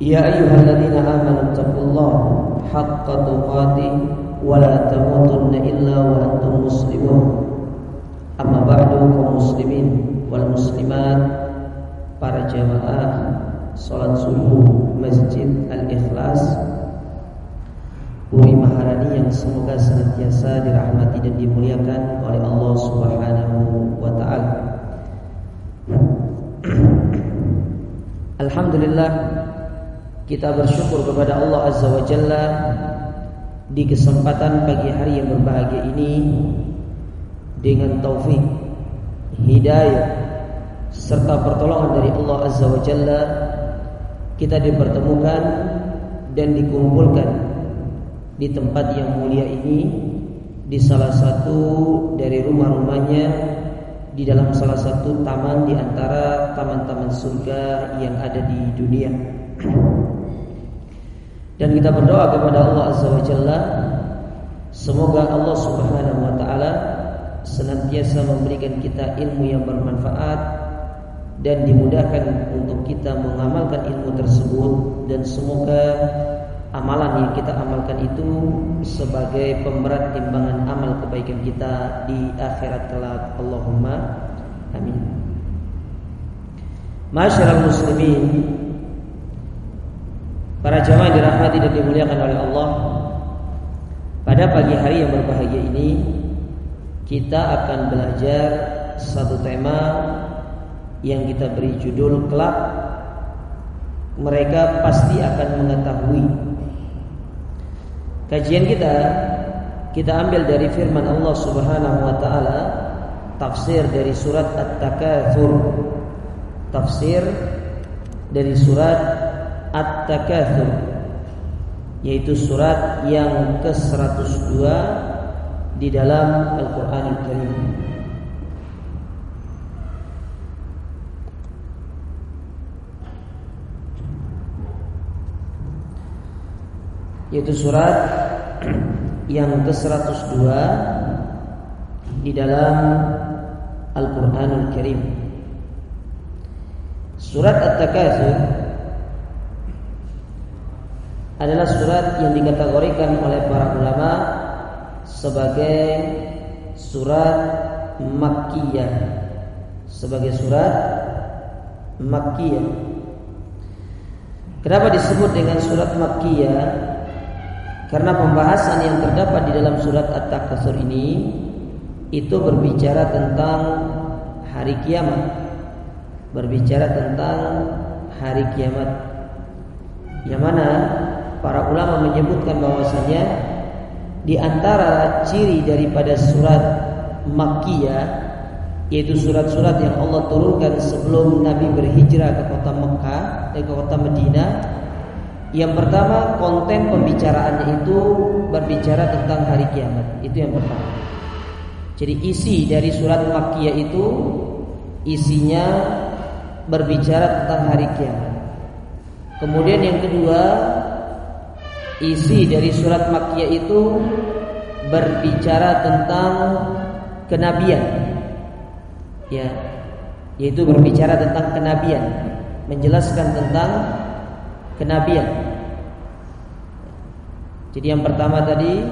يا أيها الذين آمنوا اتقوا الله حق تقاته ولا تموتن إلا وأنتم مسلمون أما بعد kaum muslimin wal muslimat para jamaah salat subuh Masjid Al-Ikhlas Uri Maharani yang semoga senantiasa dirahmati dan dimuliakan oleh Allah Subhanahu wa taala. Alhamdulillah kita bersyukur kepada Allah Azza wa Jalla di kesempatan pagi hari yang berbahagia ini dengan taufik, hidayah serta pertolongan dari Allah Azza wa Jalla kita dipertemukan dan dikumpulkan di tempat yang mulia ini di salah satu dari rumah-rumahnya di dalam salah satu taman di antara taman-taman surga yang ada di dunia. Dan kita berdoa kepada Allah Azza wa Jalla Semoga Allah Subhanahu wa taala senantiasa memberikan kita ilmu yang bermanfaat dan dimudahkan untuk kita mengamalkan ilmu tersebut dan semoga amalan yang kita amalkan itu sebagai pemberat timbangan amal kebaikan kita di akhirat kelak. Allahumma amin. Masyaallah muslimin Para jamaah yang dirahmati dan dimuliakan oleh Allah Pada pagi hari yang berbahagia ini Kita akan belajar satu tema Yang kita beri judul kelak. Mereka pasti akan mengetahui. Kajian kita Kita ambil dari firman Allah subhanahu wa ta'ala Tafsir dari surat At-Takathur Tafsir dari surat At-Takatsur yaitu surat yang ke-102 di dalam Al-Qur'an Al-Karim. Yaitu surat yang ke-102 di dalam Al-Qur'an Al-Karim. Surat At-Takatsur adalah surat yang dikategorikan oleh para ulama sebagai surat Makkiyah sebagai surat Makkiyah. Kenapa disebut dengan surat Makkiyah? Karena pembahasan yang terdapat di dalam surat At-Takatsur ini itu berbicara tentang hari kiamat. Berbicara tentang hari kiamat. Yang mana para ulama menyebutkan bahwasanya di antara ciri daripada surat Makkiyah yaitu surat-surat yang Allah turunkan sebelum Nabi berhijrah ke kota Mekah dan ke kota Medina yang pertama konten pembicaraannya itu berbicara tentang hari kiamat. Itu yang pertama. Jadi isi dari surat Makkiyah itu isinya berbicara tentang hari kiamat. Kemudian yang kedua isi dari surat Makkiyah itu berbicara tentang kenabian. Ya, yaitu berbicara tentang kenabian, menjelaskan tentang kenabian. Jadi yang pertama tadi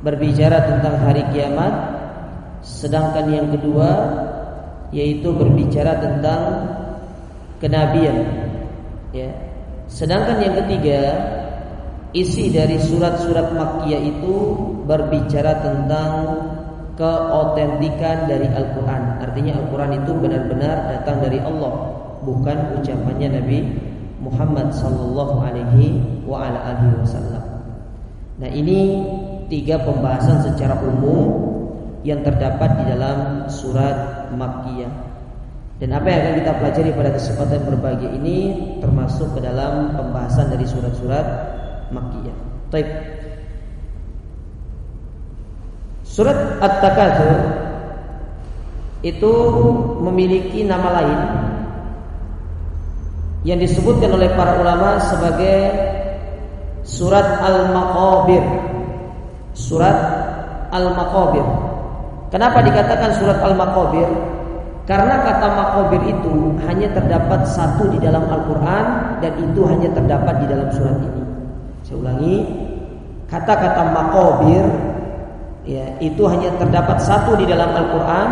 berbicara tentang hari kiamat, sedangkan yang kedua yaitu berbicara tentang kenabian. Ya. Sedangkan yang ketiga Isi dari surat-surat Makkiyah itu berbicara tentang keotentikan dari Al-Quran. Artinya Al-Quran itu benar-benar datang dari Allah, bukan ucapannya Nabi Muhammad Sallallahu Alaihi Wasallam. Nah ini tiga pembahasan secara umum yang terdapat di dalam surat Makkiyah. Dan apa yang akan kita pelajari pada kesempatan berbahagia ini termasuk ke dalam pembahasan dari surat-surat Makkiyah. Taib. Surat At-Takatsur itu memiliki nama lain yang disebutkan oleh para ulama sebagai surat Al-Maqabir. Surat Al-Maqabir. Kenapa dikatakan surat Al-Maqabir? Karena kata makobir itu hanya terdapat satu di dalam Al-Quran dan itu hanya terdapat di dalam surat ini. Saya ulangi, kata-kata makobir ya itu hanya terdapat satu di dalam Al-Quran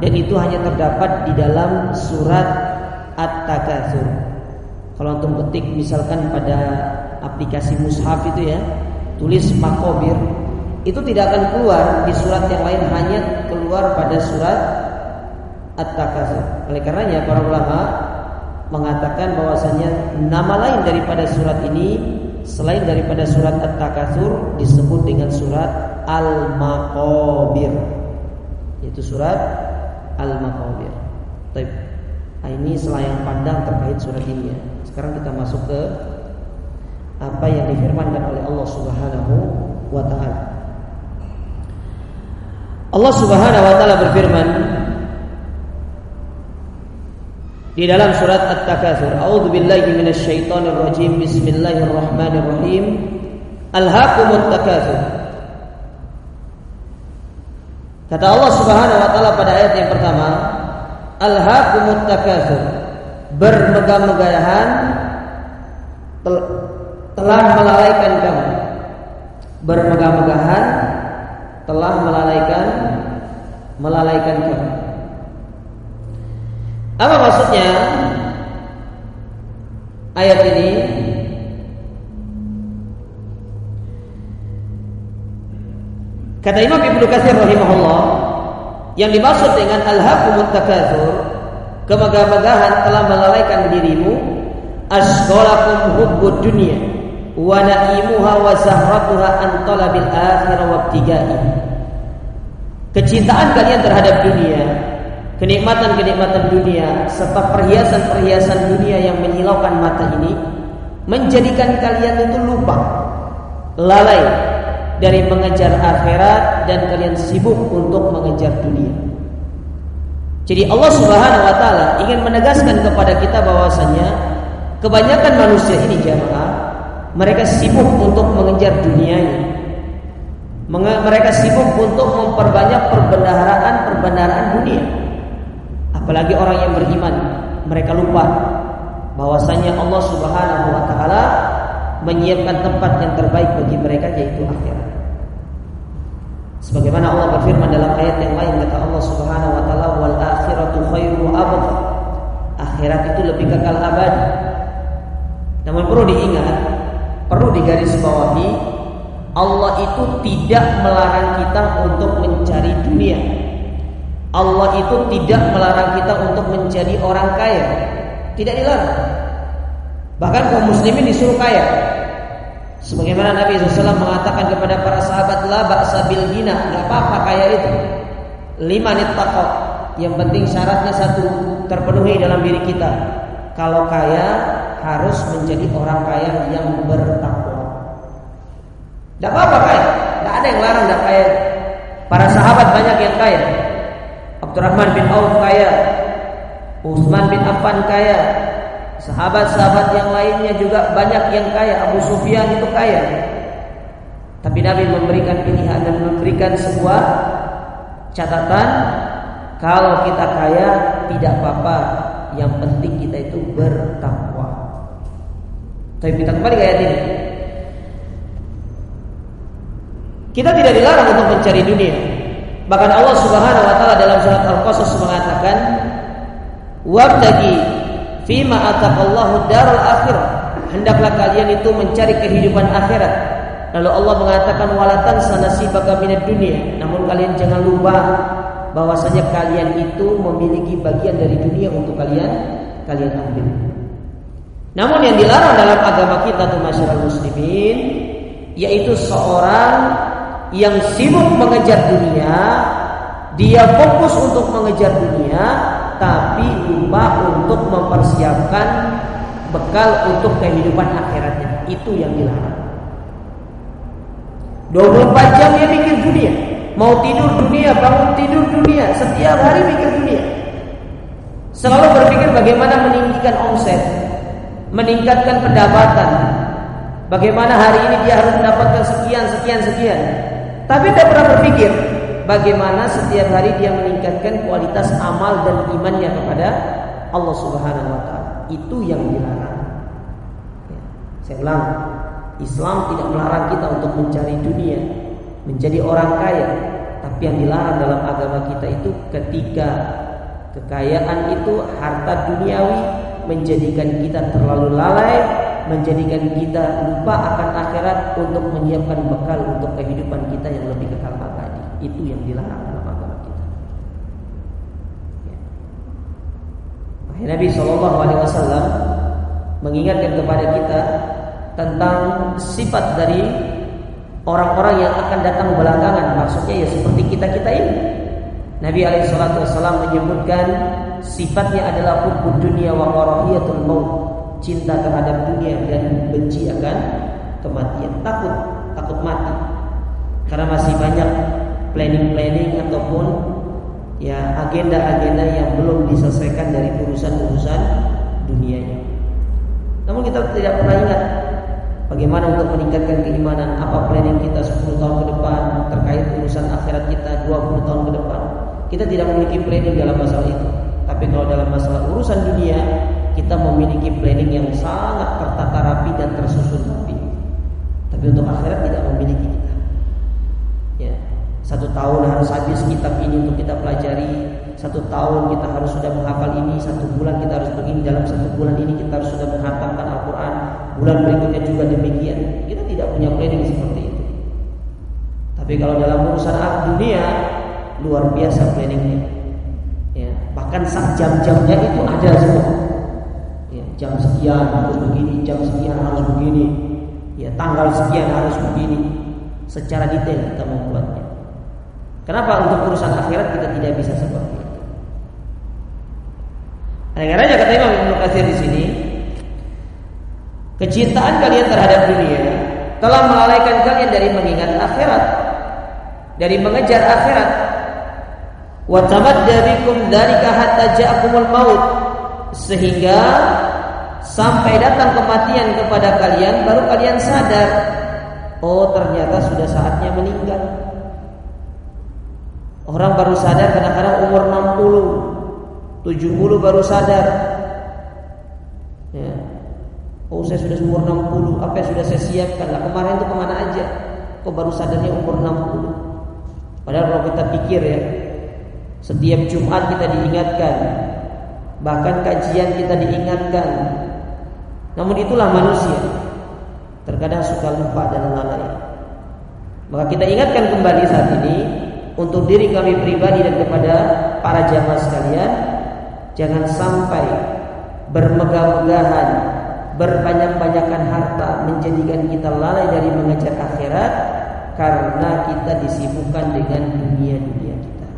dan itu hanya terdapat di dalam surat At-Takatsur. Kalau untuk ketik misalkan pada aplikasi mushaf itu ya, tulis makobir itu tidak akan keluar di surat yang lain hanya keluar pada surat At-Takatsur. Oleh karenanya para ulama mengatakan bahwasanya nama lain daripada surat ini selain daripada surat At-Takatsur disebut dengan surat Al-Maqabir Yaitu surat Al-Maqabir Baik. Nah, ini selayang pandang terkait surat ini ya. Sekarang kita masuk ke apa yang difirmankan oleh Allah Subhanahu wa taala. Allah Subhanahu wa taala berfirman di dalam surat At-Takatsur, A'udzu billahi minasyaitonir rajim. Bismillahirrahmanirrahim. Alhaqumut takatsur. Kata Allah Subhanahu wa taala pada ayat yang pertama, Alhaqumut takatsur. Bermegah-megahan telah melalaikan kamu. Bermegah-megahan telah melalaikan melalaikan kamu. Apa maksudnya? Ayat ini Kata Imam Ibnu Katsir rahimahullah, yang dimaksud dengan al-hakumut takatsur, kemegah-megahan telah melalaikan dirimu, asqalakum hubbud dunya wa na'imuha wa zahratuha an talabil akhirah wa Kecintaan kalian terhadap dunia, kenikmatan-kenikmatan dunia serta perhiasan-perhiasan dunia yang menyilaukan mata ini menjadikan kalian itu lupa, lalai dari mengejar akhirat dan kalian sibuk untuk mengejar dunia. Jadi Allah Subhanahu wa taala ingin menegaskan kepada kita bahwasanya kebanyakan manusia ini jamaah mereka sibuk untuk mengejar dunianya. Mereka sibuk untuk memperbanyak dunia. Apalagi orang yang beriman, mereka lupa bahwasanya Allah Subhanahu wa taala menyiapkan tempat yang terbaik bagi mereka yaitu akhirat. Sebagaimana Allah berfirman dalam ayat yang lain kata Allah Subhanahu wa taala wal akhiratu khairu abad. Akhirat itu lebih kekal abadi. Namun perlu diingat, perlu digarisbawahi Allah itu tidak melarang kita untuk mencari dunia. Allah itu tidak melarang kita untuk menjadi orang kaya. Tidak dilarang. Bahkan kaum muslimin disuruh kaya. Sebagaimana Nabi SAW mengatakan kepada para sahabat la ba'sa bil gina, enggak apa-apa kaya itu. Lima nittaqo. Yang penting syaratnya satu terpenuhi dalam diri kita. Kalau kaya harus menjadi orang kaya yang bertakwa. Tidak apa-apa kaya, tidak ada yang larang tidak kaya. Para sahabat banyak yang kaya. Abdurrahman bin Auf kaya, Utsman bin Affan kaya, Sahabat-sahabat yang lainnya juga banyak yang kaya. Abu Sufyan itu kaya. Tapi Nabi memberikan pilihan dan memberikan sebuah catatan kalau kita kaya tidak apa-apa. Yang penting kita itu bertakwa. Tapi kita kembali ke ayat ini. Kita tidak dilarang untuk mencari dunia. Bahkan Allah Subhanahu wa taala dalam surat Al-Qasas mengatakan, "Wabtagi Fima ataqallahu daral akhir. Hendaklah kalian itu mencari kehidupan akhirat. Lalu Allah mengatakan walatan sanasibaka minad dunia. Namun kalian jangan lupa bahwasanya kalian itu memiliki bagian dari dunia untuk kalian kalian ambil. Namun yang dilarang dalam agama kita tuh masyarakat muslimin yaitu seorang yang sibuk mengejar dunia, dia fokus untuk mengejar dunia tapi lupa untuk mempersiapkan bekal untuk kehidupan akhiratnya. Itu yang dilarang. 24 jam dia mikir dunia. Mau tidur dunia, bangun tidur dunia, setiap hari mikir dunia. Selalu berpikir bagaimana meninggikan omset, meningkatkan pendapatan. Bagaimana hari ini dia harus mendapatkan sekian, sekian, sekian. Tapi tidak pernah berpikir bagaimana setiap hari dia meningkatkan kualitas amal dan imannya kepada Allah Subhanahu wa taala. Itu yang dilarang. Ya, saya ulang, Islam tidak melarang kita untuk mencari dunia, menjadi orang kaya, tapi yang dilarang dalam agama kita itu ketika kekayaan itu harta duniawi menjadikan kita terlalu lalai, menjadikan kita lupa akan akhirat untuk menyiapkan bekal untuk kehidupan kita yang lebih kekal abadi. Itu yang dilarang dalam agama kita. Ya. Nabi Shallallahu Alaihi Wasallam mengingatkan kepada kita tentang sifat dari orang-orang yang akan datang belakangan. Maksudnya ya seperti kita kita ini. Nabi Alaihissalam menyebutkan sifatnya adalah hubbud dunia wa maut, cinta terhadap dunia dan benci akan kematian, takut takut mati. Karena masih banyak planning-planning ataupun ya agenda-agenda yang belum diselesaikan dari urusan-urusan dunianya. Namun kita tidak pernah ingat Bagaimana untuk meningkatkan keimanan Apa planning kita 10 tahun ke depan Terkait urusan akhirat kita 20 tahun ke depan Kita tidak memiliki planning dalam masalah itu Tapi kalau dalam masalah urusan dunia Kita memiliki planning yang sangat tertata rapi dan tersusun rapi Tapi untuk akhirat tidak memiliki kita Ya, Satu tahun harus habis kitab ini untuk kita pelajari satu tahun kita harus sudah menghafal ini, satu bulan kita harus begini, dalam satu bulan ini kita harus sudah menghatamkan Al-Quran, bulan berikutnya juga demikian. Kita tidak punya planning seperti itu. Tapi kalau dalam urusan dunia luar biasa planningnya. Ya, bahkan saat jam-jamnya itu ada semua. Jam sekian harus begini, jam sekian harus begini, ya tanggal sekian harus begini. Secara detail kita membuatnya. Kenapa untuk urusan akhirat kita tidak bisa seperti itu? Oleh karenanya kata Imam Ibnu di sini, kecintaan kalian terhadap dunia telah melalaikan kalian dari mengingat akhirat, dari mengejar akhirat. Wa tamadda bikum dzalika hatta ja'akumul maut sehingga sampai datang kematian kepada kalian baru kalian sadar oh ternyata sudah saatnya meninggal. Orang baru sadar kadang-kadang umur 60 70 baru sadar. Ya. Oh saya sudah umur 60 Apa yang sudah saya siapkan lah Kemarin itu ke mana aja Kok baru sadarnya umur 60 Padahal kalau kita pikir ya Setiap Jumat kita diingatkan Bahkan kajian kita diingatkan Namun itulah manusia Terkadang suka lupa dan lalai Maka kita ingatkan kembali saat ini Untuk diri kami pribadi dan kepada para jamaah sekalian Jangan sampai bermegah-megahan, berbanyak-banyakan harta menjadikan kita lalai dari mengejar akhirat karena kita disibukkan dengan dunia-dunia kita.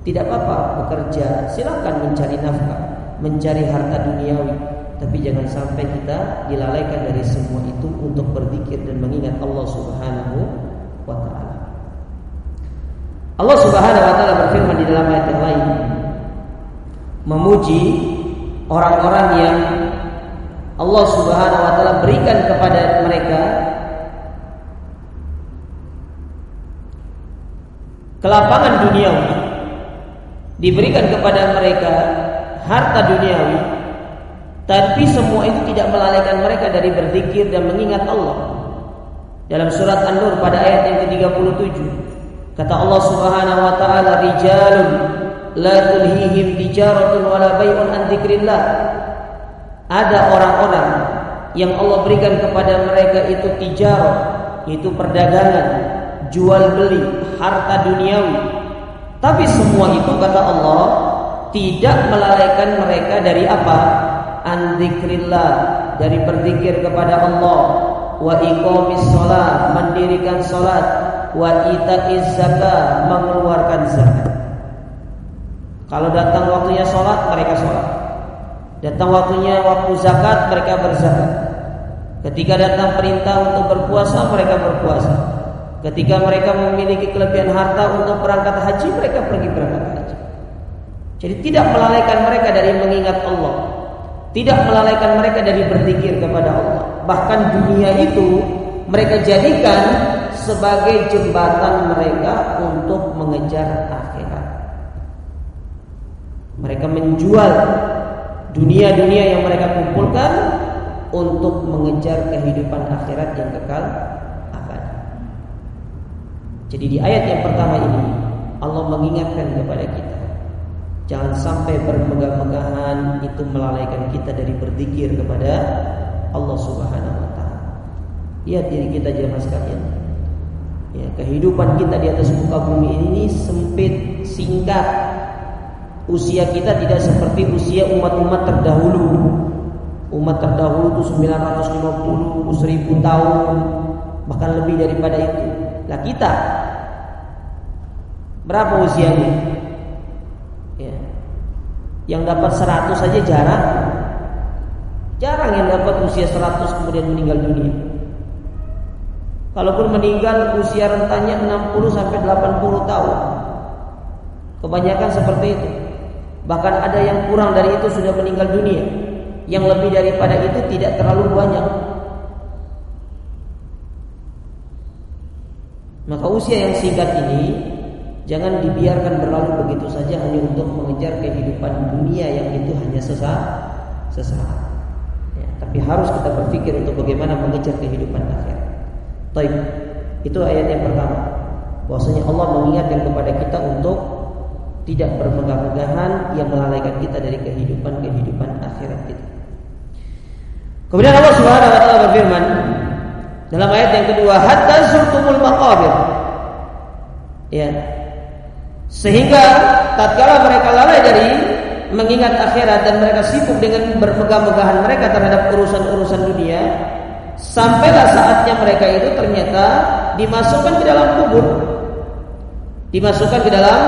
Tidak apa-apa bekerja, silakan mencari nafkah, mencari harta duniawi, tapi jangan sampai kita dilalaikan dari semua itu untuk berzikir dan mengingat Allah Subhanahu wa taala. Allah Subhanahu wa taala berfirman di dalam ayat yang lain, memuji orang-orang yang Allah Subhanahu wa taala berikan kepada mereka kelapangan duniawi diberikan kepada mereka harta duniawi tapi semua itu tidak melalaikan mereka dari berzikir dan mengingat Allah dalam surat An-Nur pada ayat yang ke-37 kata Allah Subhanahu wa taala rijalun la tulhihim tijaratun wala bai'un an dzikrillah. Ada orang-orang yang Allah berikan kepada mereka itu tijarah, itu perdagangan, jual beli, harta duniawi. Tapi semua itu kata Allah tidak melalaikan mereka dari apa? An dzikrillah, dari berzikir kepada Allah, wa iqamis shalah, mendirikan salat, wa itaiz zakat, mengeluarkan zakat. Kalau datang waktunya sholat, mereka sholat. Datang waktunya waktu zakat, mereka berzakat. Ketika datang perintah untuk berpuasa, mereka berpuasa. Ketika mereka memiliki kelebihan harta untuk berangkat haji, mereka pergi berangkat haji. Jadi tidak melalaikan mereka dari mengingat Allah. Tidak melalaikan mereka dari berzikir kepada Allah. Bahkan dunia itu mereka jadikan sebagai jembatan mereka untuk mengejar akhirat. Mereka menjual dunia-dunia yang mereka kumpulkan untuk mengejar kehidupan akhirat yang kekal abadi. Jadi di ayat yang pertama ini Allah mengingatkan kepada kita Jangan sampai bermegah-megahan itu melalaikan kita dari berzikir kepada Allah Subhanahu wa taala. Lihat diri kita jemaah sekalian. Ya, kehidupan kita di atas muka bumi ini sempit, singkat, usia kita tidak seperti usia umat-umat terdahulu. Umat terdahulu itu 950, 1000 tahun, bahkan lebih daripada itu. Lah kita berapa usianya? Ya. Yang dapat 100 saja jarang. Jarang yang dapat usia 100 kemudian meninggal dunia. Kalaupun meninggal usia rentannya 60 sampai 80 tahun. Kebanyakan seperti itu. Bahkan ada yang kurang dari itu sudah meninggal dunia. Yang lebih daripada itu tidak terlalu banyak. Maka usia yang singkat ini jangan dibiarkan berlalu begitu saja hanya untuk mengejar kehidupan dunia yang itu hanya sesaat, sesaat. Ya, tapi harus kita berpikir untuk bagaimana mengejar kehidupan akhirat. Taib. Itu ayat yang pertama. Bahwasanya Allah mengingatkan kepada kita untuk tidak bermegah-megahan yang melalaikan kita dari kehidupan-kehidupan akhirat kita. Kemudian Allah Subhanahu wa taala berfirman dalam ayat yang kedua, "Hatta zurtumul maqabir." Ya. Sehingga tatkala mereka lalai dari mengingat akhirat dan mereka sibuk dengan bermegah-megahan mereka terhadap urusan-urusan dunia, sampailah saatnya mereka itu ternyata dimasukkan ke dalam kubur. Dimasukkan ke dalam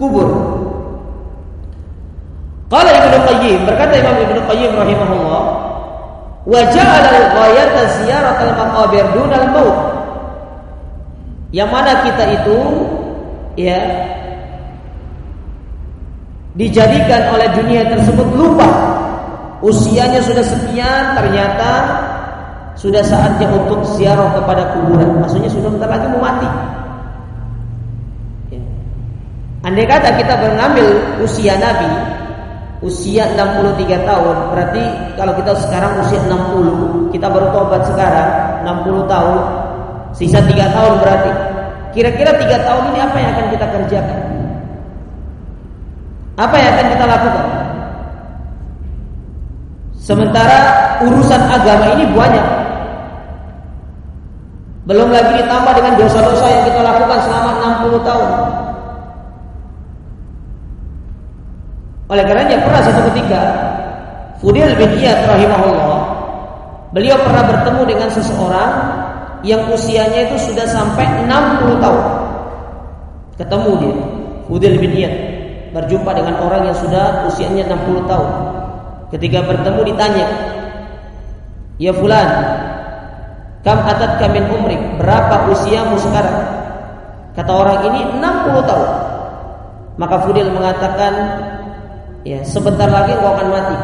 kubur. Qala Ibnu Qayyim berkata Imam Ibnu Qayyim rahimahullah, "Wa ja'ala al-ghayata ziyarat al-maqabir dunal maut." Yang mana kita itu ya. Dijadikan oleh dunia tersebut lupa. Usianya sudah sekian ternyata sudah saatnya untuk ziarah kepada kuburan. Maksudnya sudah bentar lagi mau mati. Andai kata kita mengambil usia Nabi usia 63 tahun, berarti kalau kita sekarang usia 60, kita baru tobat sekarang 60 tahun, sisa 3 tahun berarti. Kira-kira 3 tahun ini apa yang akan kita kerjakan? Apa yang akan kita lakukan? Sementara urusan agama ini banyak. Belum lagi ditambah dengan dosa-dosa yang kita lakukan selama 60 tahun. Oleh karenanya pernah satu ketika Fudil bin Iyad rahimahullah Beliau pernah bertemu dengan seseorang Yang usianya itu sudah sampai 60 tahun Ketemu dia Fudil bin Iyad Berjumpa dengan orang yang sudah usianya 60 tahun Ketika bertemu ditanya Ya fulan Kam atat kamin umrik Berapa usiamu sekarang Kata orang ini 60 tahun Maka Fudil mengatakan Ya, sebentar lagi kau akan mati.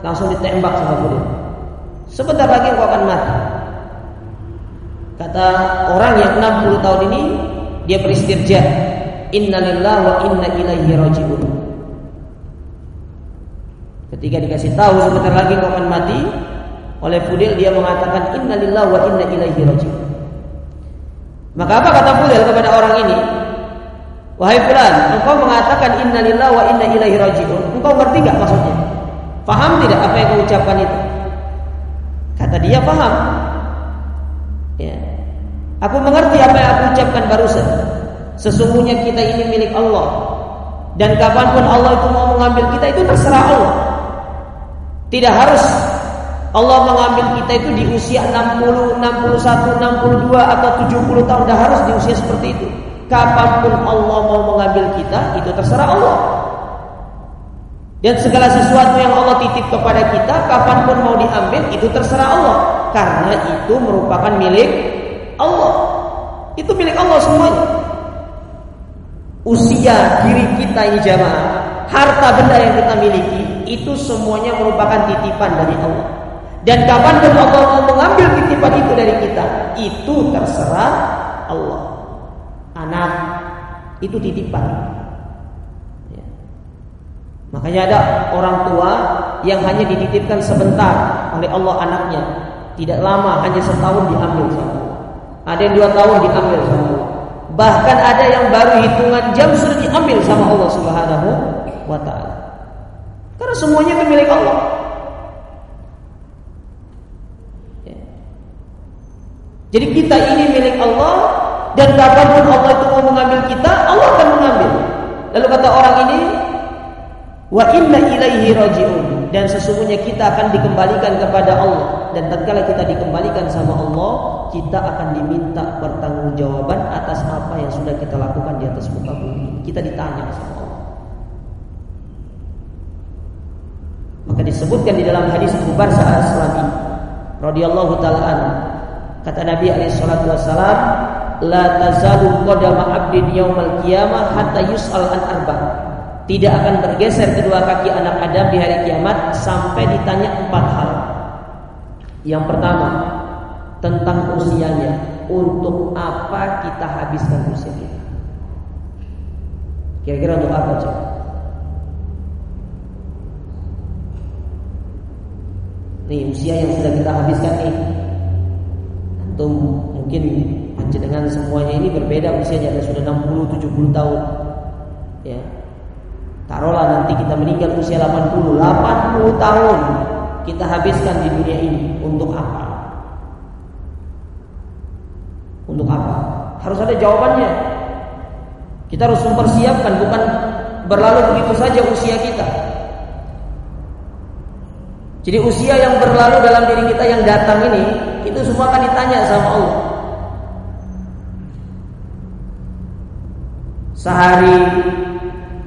Langsung ditembak sama Fudil. Sebentar lagi kau akan mati. Kata orang yang 60 tahun ini dia beristirja. Innalillahi wa inna ilaihi rajiun. Ketika dikasih tahu sebentar lagi kau akan mati, oleh Fudil dia mengatakan innalillahi wa inna ilaihi rajiun. Maka apa kata Fudil kepada orang ini? Wahai fulan, engkau mengatakan innalillahi wa inna ilaihi rajiun. Engkau ngerti enggak maksudnya? Paham tidak apa yang kau ucapkan itu? Kata dia paham. Aku mengerti apa yang aku ucapkan barusan. Sesungguhnya kita ini milik Allah. Dan kapan pun Allah itu mau mengambil kita itu terserah Allah. Tidak harus Allah mengambil kita itu di usia 60, 61, 62 atau 70 tahun. Tidak harus di usia seperti itu. Kapan pun Allah mau mengambil kita, itu terserah Allah. Dan segala sesuatu yang Allah titip kepada kita, kapan pun mau diambil, itu terserah Allah. Karena itu merupakan milik. Itu milik Allah semuanya. Usia diri kita ini jamaah, harta benda yang kita miliki, itu semuanya merupakan titipan dari Allah. Dan kapan pun Allah mau mengambil titipan itu dari kita, itu terserah Allah. Anak itu titipan. Makanya ada orang tua yang hanya dititipkan sebentar oleh Allah anaknya. Tidak lama, hanya setahun diambil sama. Ada yang dua tahun diambil sama Allah. Bahkan ada yang baru hitungan jam sudah diambil sama Allah Subhanahu wa taala. Karena semuanya itu milik Allah. Ya. Jadi kita ini milik Allah dan kapan pun Allah itu mau mengambil kita, Allah akan mengambil. Lalu kata orang ini, Wa inna ilaihi raji'un dan sesungguhnya kita akan dikembalikan kepada Allah dan tatkala kita dikembalikan sama Allah, kita akan diminta pertanggungjawaban atas apa yang sudah kita lakukan di atas muka bumi. Kita ditanya sama Allah. Maka disebutkan di dalam hadis Abu Barza Al-Aslami radhiyallahu taala kata Nabi alaihi salatu wasalam la tazalu qadama 'abdin yaumal qiyamah hatta yus'al an arba' tidak akan bergeser kedua kaki anak Adam di hari kiamat sampai ditanya empat hal. Yang pertama, tentang usianya. Untuk apa kita habiskan usia kita? Kira-kira untuk apa coba? Nih usia yang sudah kita habiskan nih. Antum mungkin dengan semuanya ini berbeda usianya ada sudah 60 70 tahun. Taruhlah nanti kita meninggal usia 80, 80 tahun kita habiskan di dunia ini untuk apa? Untuk apa? Harus ada jawabannya. Kita harus mempersiapkan bukan berlalu begitu saja usia kita. Jadi usia yang berlalu dalam diri kita yang datang ini itu semua akan ditanya sama Allah. Sehari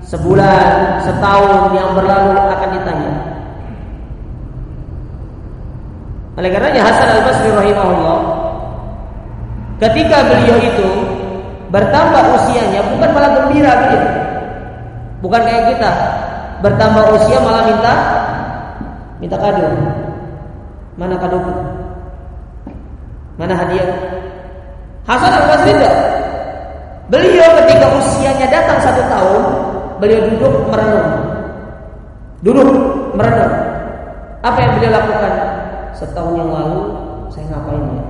sebulan, setahun yang berlalu akan ditanya. Oleh karenanya Hasan Al Basri rahimahullah ketika beliau itu bertambah usianya bukan malah gembira beliau. Bukan kayak kita bertambah usia malah minta minta kado. Mana kado? Mana hadiah? Hasan Al Basri tidak. Beliau ketika usianya datang satu tahun, beliau duduk merenung. Duduk merenung. Apa yang beliau lakukan? Setahun yang lalu saya ngapain ya?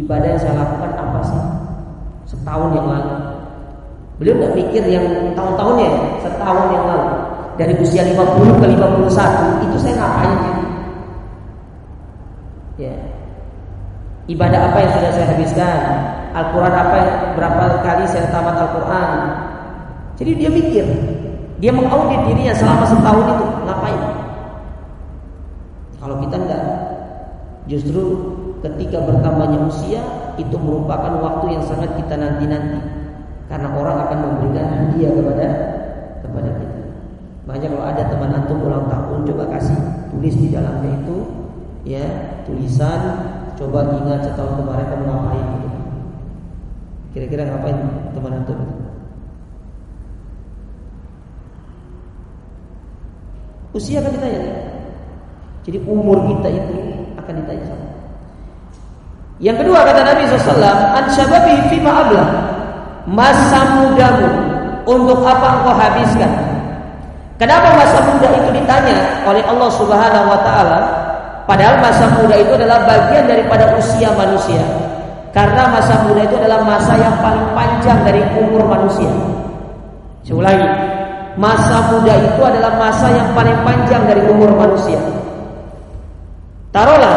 Ibadah yang saya lakukan apa sih? Setahun yang lalu. Beliau nggak mikir yang tahun-tahunnya, setahun yang lalu. Dari usia 50 ke 51 itu saya ngapain ya? Ya. Ibadah apa yang sudah saya habiskan? Al-Quran apa yang berapa kali saya tamat Al-Quran? Jadi dia mikir, dia mengaudit dirinya selama setahun itu ngapain? Kalau kita enggak, justru ketika bertambahnya usia itu merupakan waktu yang sangat kita nanti-nanti karena orang akan memberikan hadiah kepada kepada kita. Banyak kalau ada teman antum ulang tahun coba kasih tulis di dalamnya itu ya tulisan coba ingat setahun kemarin kamu ngapain gitu. Kira-kira ngapain teman antum itu? Usia akan ditanya. Jadi umur kita itu akan ditanya. Yang kedua kata Nabi SAW, an syababi fi ma'ablah. Masa mudamu untuk apa engkau habiskan? Kenapa masa muda itu ditanya oleh Allah Subhanahu wa taala? Padahal masa muda itu adalah bagian daripada usia manusia. Karena masa muda itu adalah masa yang paling panjang dari umur manusia. Saya ulangi, masa muda itu adalah masa yang paling panjang dari umur manusia. Taruhlah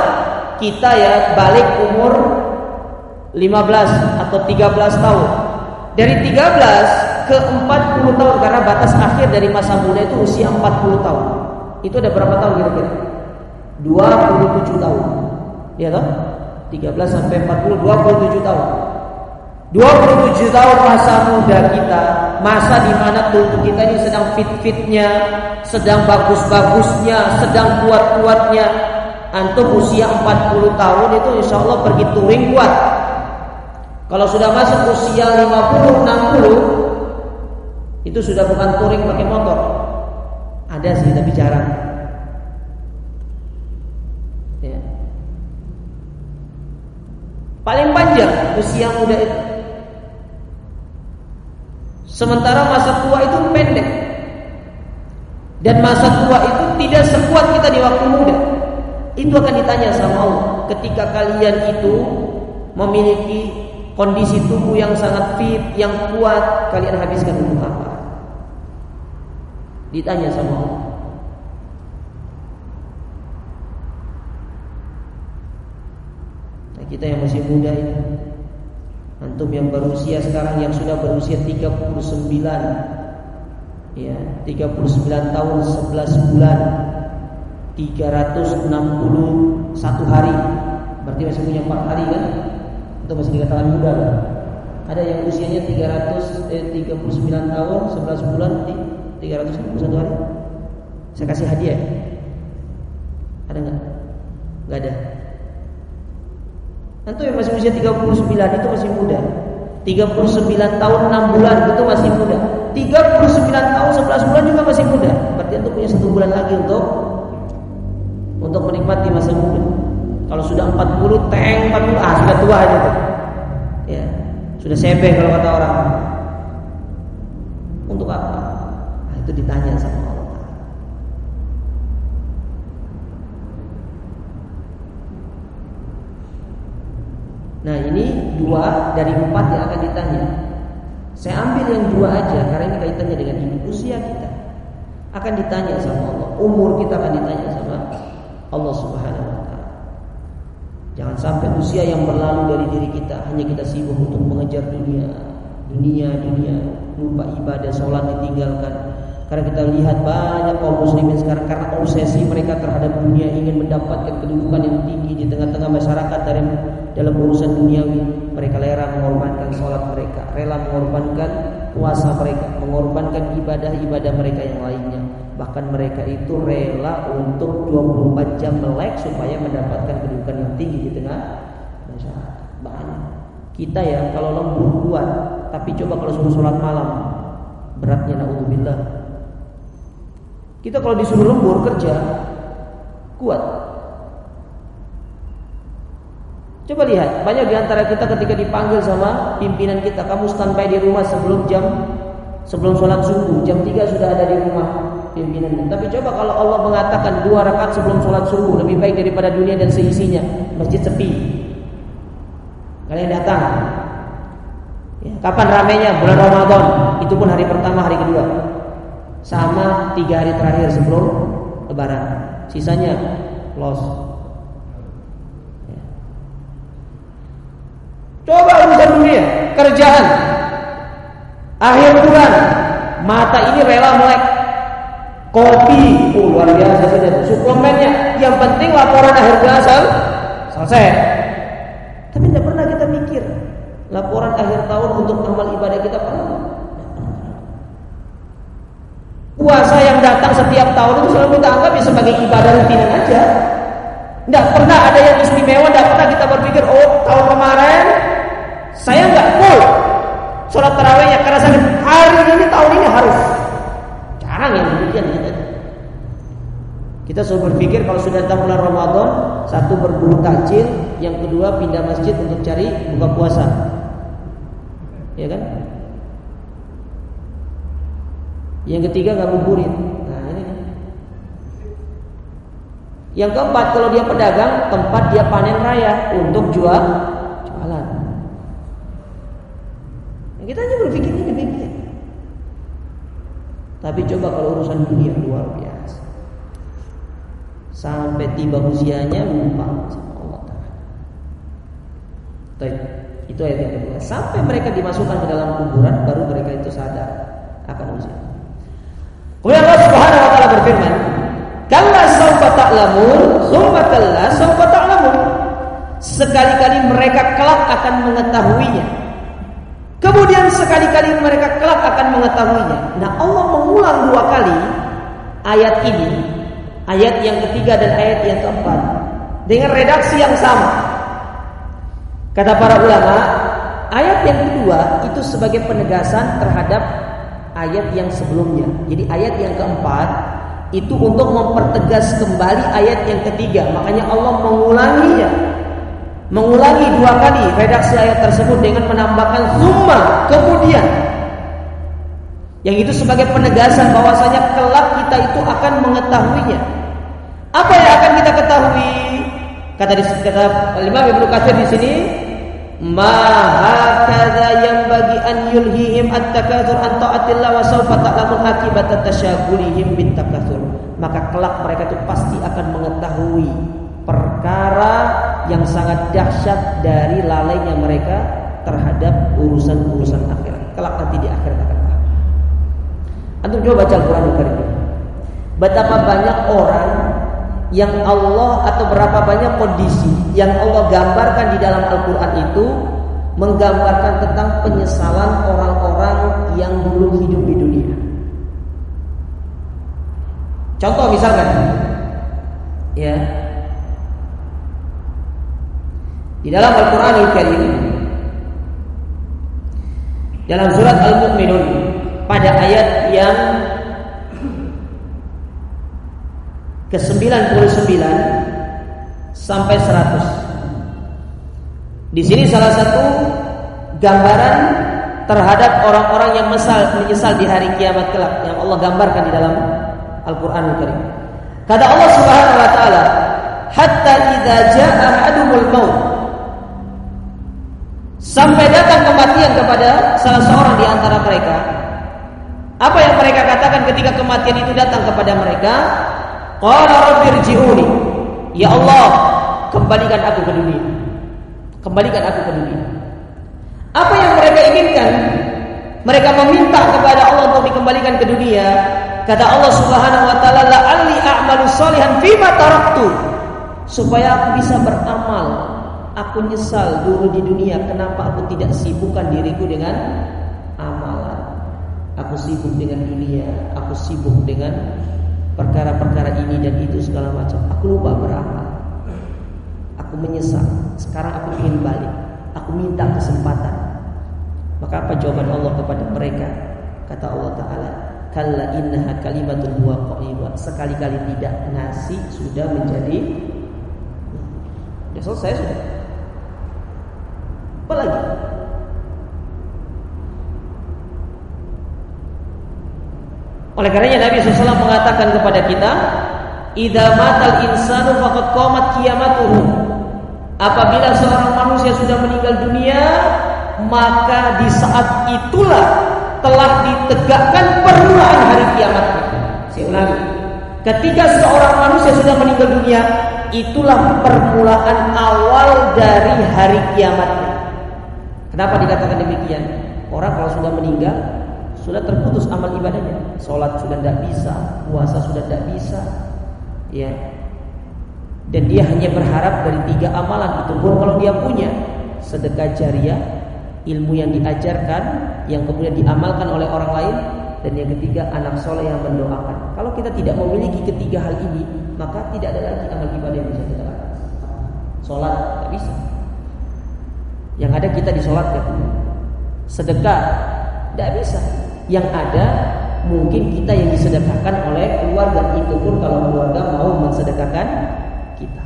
kita ya balik umur 15 atau 13 tahun. Dari 13 ke 40 tahun karena batas akhir dari masa muda itu usia 40 tahun. Itu ada berapa tahun kira-kira? 27 tahun. Ya toh? 13 sampai 40 27 tahun. 27 tahun masa muda kita, masa di mana tubuh kita ini sedang fit-fitnya, sedang bagus-bagusnya, sedang kuat-kuatnya. Antum usia 40 tahun itu insya Allah pergi touring kuat. Kalau sudah masuk usia 50, 60 itu sudah bukan touring pakai motor. Ada sih tapi jarang. Ya. Paling panjang usia muda itu Sementara masa tua itu pendek. Dan masa tua itu tidak sekuat kita di waktu muda. Itu akan ditanya sama Allah. Ketika kalian itu memiliki kondisi tubuh yang sangat fit, yang kuat, kalian habiskan untuk apa? Ditanya sama Allah. Nah, kita yang masih muda ini Antum yang berusia sekarang yang sudah berusia 39 ya, 39 tahun 11 bulan 361 hari. Berarti masih punya 4 hari kan? Itu masih dikatakan muda kan? ada yang usianya 300 eh, 39 tahun 11 bulan 361 hari. Saya kasih hadiah. Ada nggak? Nggak ada Antum yang masih usia 39 itu masih muda. 39 tahun 6 bulan itu masih muda. 39 tahun 11 bulan juga masih muda. Berarti antum punya satu bulan lagi untuk untuk menikmati masa muda. Kalau sudah 40 teng 40 ah sudah tua aja tuh. Ya, sudah sebeng kalau kata orang. Untuk apa? Nah, itu ditanya sama Nah ini dua dari empat yang akan ditanya. Saya ambil yang dua aja karena ini kaitannya dengan hidup usia kita. Akan ditanya sama Allah. Umur kita akan ditanya sama Allah Subhanahu wa taala. Jangan sampai usia yang berlalu dari diri kita hanya kita sibuk untuk mengejar dunia, dunia, dunia, lupa ibadah, sholat ditinggalkan. Karena kita lihat banyak kaum muslimin sekarang karena obsesi mereka terhadap dunia ingin mendapatkan kedudukan yang tinggi di tengah-tengah masyarakat dari dalam urusan duniawi. Mereka rela mengorbankan sholat mereka rela mengorbankan puasa mereka mengorbankan ibadah-ibadah mereka yang lainnya. Bahkan mereka itu rela untuk 24 jam melek supaya mendapatkan kedudukan yang tinggi di tengah masyarakat. Banyak. Kita ya kalau lembur kuat. Tapi coba kalau suruh sholat malam beratnya naudzubillah kita kalau disuruh lembur kerja kuat Coba lihat, banyak di antara kita ketika dipanggil sama pimpinan kita, kamu standby di rumah sebelum jam sebelum sholat subuh, jam 3 sudah ada di rumah pimpinannya. Tapi coba kalau Allah mengatakan dua rakaat sebelum sholat subuh lebih baik daripada dunia dan seisinya, masjid sepi. Kalian datang. Ya, kapan ramenya? Bulan Ramadan. Itu pun hari pertama, hari kedua. Sama tiga hari terakhir sebelum Lebaran. Sisanya loss. Coba urusan dunia, kerjaan. Akhir bulan, mata ini rela melek. Kopi, oh, luar biasa saja. Suplemennya, yang penting laporan akhir bulan selesai. Tapi tidak pernah kita mikir laporan akhir tahun untuk amal ibadah kita pernah. Puasa yang datang setiap tahun itu selalu kita anggap ya sebagai ibadah rutinan aja. Tidak pernah ada yang istimewa, tidak pernah kita berpikir, oh tahun kemarin saya nggak full sholat tarawihnya karena saya hari ini tahun ini harus. Jarang yang demikian kita. Kita selalu berpikir kalau sudah datang bulan Ramadan, satu berburu takjil, yang kedua pindah masjid untuk cari buka puasa. Ya kan? Yang ketiga nggak buburin. Nah, ini. Yang keempat kalau dia pedagang, tempat dia panen raya untuk jual Kita hanya berpikirnya demikian. Tapi coba kalau urusan dunia luar biasa. Sampai tiba usianya lupa sama Allah Taala. Itu ayat yang kedua. Sampai mereka dimasukkan ke dalam kuburan, baru mereka itu sadar akan usia. Kemudian Allah Subhanahu wa taala berfirman, "Kalla sawfa ta'lamun, tsumma kalla sawfa ta'lamun." Sekali-kali mereka kelak akan mengetahuinya Kemudian sekali-kali mereka kelak akan mengetahuinya. Nah Allah mengulang dua kali ayat ini, ayat yang ketiga dan ayat yang keempat dengan redaksi yang sama. Kata para ulama, ayat yang kedua itu sebagai penegasan terhadap ayat yang sebelumnya. Jadi ayat yang keempat itu untuk mempertegas kembali ayat yang ketiga. Makanya Allah mengulanginya. Mengulangi dua kali redaksi ayat tersebut dengan menambahkan summa kemudian. Yang itu sebagai penegasan bahwasanya kelak kita itu akan mengetahuinya. Apa yang akan kita ketahui? Kata di kata Imam Ibnu Katsir di sini, ma hakadha yang bagi an yulhihim at-takatsur an taatillah wa sawfa ta'lamun akibat tasyaghulihim bin takatsur maka kelak mereka itu pasti akan mengetahui perkara yang sangat dahsyat dari lalainya mereka terhadap urusan-urusan akhirat. Kelak nanti di akhirat akan tahu antum coba baca Al-Qur'an Karim betapa banyak orang yang Allah atau berapa banyak kondisi yang Allah gambarkan di dalam Al-Quran itu menggambarkan tentang penyesalan orang-orang yang dulu hidup di dunia. Contoh misalkan, ya, di dalam Al-Quran Al-Karim, dalam surat Al-Mu'minun pada ayat yang ke-99 sampai 100. Di sini salah satu gambaran terhadap orang-orang yang mesal, menyesal di hari kiamat kelak yang Allah gambarkan di dalam Al-Qur'an Al-Karim. Kata Allah Subhanahu wa taala, "Hatta idza jaa ahadumul maut" Sampai datang kematian kepada salah seorang di antara mereka. Apa yang mereka katakan ketika kematian itu datang kepada mereka? Qala. Ya Allah, kembalikan aku ke dunia. Kembalikan aku ke dunia. Apa yang mereka inginkan? Mereka meminta kepada Allah untuk dikembalikan ke dunia. Kata Allah Subhanahu wa taala, "La'alli a'malu shalihan fima taraktu." Supaya aku bisa beramal. Aku nyesal dulu di dunia kenapa aku tidak sibukkan diriku dengan amalan. Aku sibuk dengan dunia, aku sibuk dengan perkara-perkara ini dan itu segala macam. Aku lupa beramal. Aku menyesal. Sekarang aku ingin balik. Aku minta kesempatan. Maka apa jawaban Allah kepada mereka? Kata Allah Taala, "Kalla innaha kalimatun huwa qailwa." Sekali-kali tidak ngasih sudah menjadi sudah selesai sudah. Apa lagi? Oleh karenanya Nabi SAW mengatakan kepada kita, "Idza matal insanu faqad qamat qiyamatuhu." Apabila seorang manusia sudah meninggal dunia, maka di saat itulah telah ditegakkan permulaan hari kiamat. Saya. Ketika seorang manusia sudah meninggal dunia, itulah permulaan awal dari hari kiamat. Kenapa dikatakan demikian? Orang kalau sudah meninggal, sudah terputus amal ibadahnya. Sholat sudah tidak bisa, puasa sudah tidak bisa, ya. Dan dia hanya berharap dari tiga amalan itu pun kalau dia punya sedekah jariah, ilmu yang diajarkan, yang kemudian diamalkan oleh orang lain, dan yang ketiga anak soleh yang mendoakan. Kalau kita tidak memiliki ketiga hal ini, maka tidak ada lagi amal ibadah yang bisa kita lakukan. Sholat tidak bisa. Yang ada kita disolatkan. Sedekah tidak bisa. Yang ada mungkin kita yang disedekahkan oleh keluarga itu pun kalau keluarga mau mensedekahkan kita.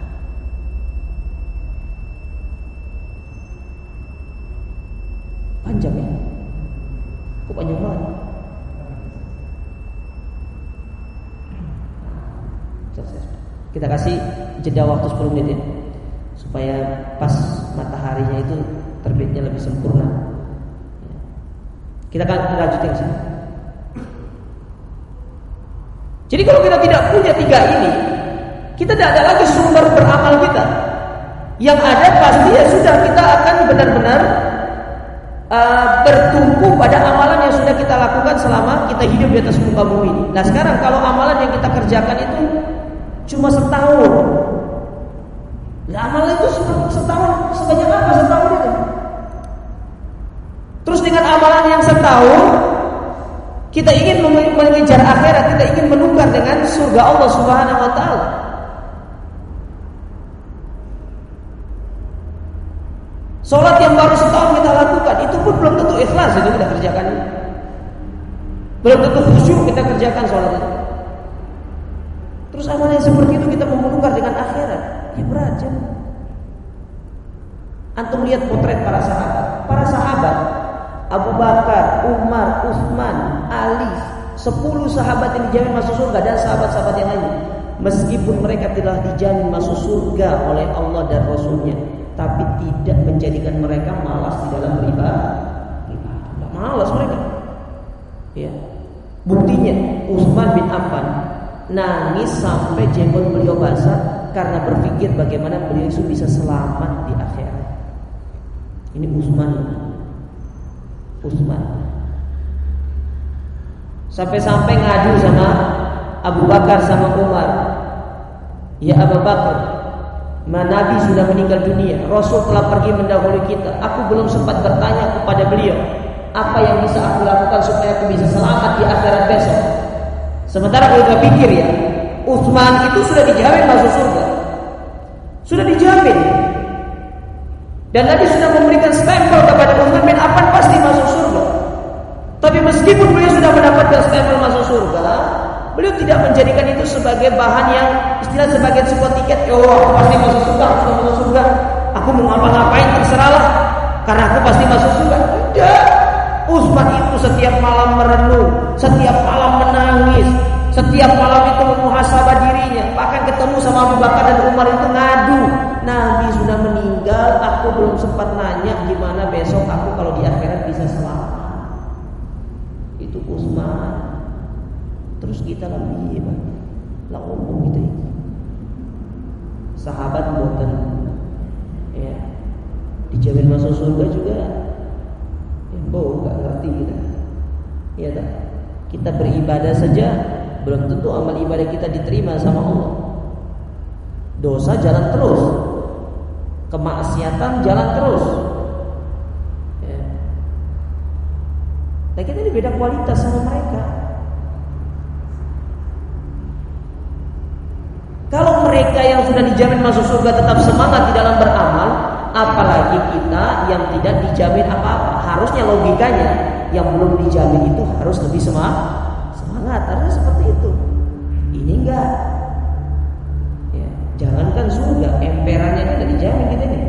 Panjang ya? Kok panjang banget? Kita kasih jeda waktu 10 menit ya supaya pas mataharinya itu terbitnya lebih sempurna. Kita akan lanjutkan sini. Jadi kalau kita tidak punya tiga ini, kita tidak ada lagi sumber beramal kita. Yang ada pasti ya sudah kita akan benar-benar uh, bertumpu pada amalan yang sudah kita lakukan selama kita hidup di atas muka bumi. Nah sekarang kalau amalan yang kita kerjakan itu cuma setahun, nah, amalan itu setahun sebanyak apa setahun itu? Terus dengan amalan yang setahun kita ingin mengejar akhirat, kita ingin menukar dengan surga Allah Subhanahu wa taala. Sholat yang baru setahun kita lakukan itu pun belum tentu ikhlas itu kita kerjakan. Belum tentu khusyuk kita kerjakan sholat itu. Terus amal yang seperti itu kita menukar dengan akhirat, ya berat Antum lihat potret para sahabat. Para sahabat Abu Bakar, Umar, Utsman, Ali, sepuluh sahabat yang dijamin masuk surga dan sahabat-sahabat yang lain. Meskipun mereka telah dijamin masuk surga oleh Allah dan Rasulnya, tapi tidak menjadikan mereka malas di dalam beribadah. Malas mereka. Ya. Buktinya Utsman bin Affan nangis sampai jenggot beliau basah karena berpikir bagaimana beliau bisa selamat di akhirat. Ini Utsman. Utsman. Sampai-sampai ngadu sama Abu Bakar sama Umar. Ya Abu Bakar, Nabi sudah meninggal dunia, Rasul telah pergi mendahului kita. Aku belum sempat bertanya kepada beliau, apa yang bisa aku lakukan supaya aku bisa selamat di akhirat besok. Sementara kalau kita pikir ya, Utsman itu sudah dijamin masuk surga. Sudah dijamin. Dan Nabi sudah memberikan stempel kepada Utsman bin Affan pasti masuk surga. Tapi meskipun beliau sudah mendapatkan stempel masuk surga, beliau tidak menjadikan itu sebagai bahan yang istilah sebagai sebuah tiket. Oh, aku pasti masuk surga, aku masuk surga. Aku mau ngapa-ngapain terserahlah, karena aku pasti masuk surga. Tidak. Utsman itu setiap malam merenung, setiap malam menangis, setiap malam itu memuhasabah dirinya. Bahkan ketemu sama Abu Bakar dan Umar itu ngadu. Nabi sudah meninggal, aku belum sempat nanya gimana besok aku kalau di akhirat bisa selamat. Itu Utsman. Terus kita lebih iya, lah umum gitu ya. Sahabat buatan ya dijamin masuk surga juga Oh, nggak ngerti kita. Ya? Kita beribadah saja belum tentu amal ibadah kita diterima sama Allah. Dosa jalan terus. Kemaksiatan jalan terus. Ya. Nah kita ini beda kualitas sama mereka. Kalau mereka yang sudah dijamin masuk surga tetap semangat di dalam beramal, apalagi kita yang tidak dijamin apa-apa. Harusnya logikanya yang belum dijamin itu harus lebih semangat. Semangat, harusnya seperti itu. Ini enggak. Ya, jangankan surga, emperannya tidak dijamin kita ini.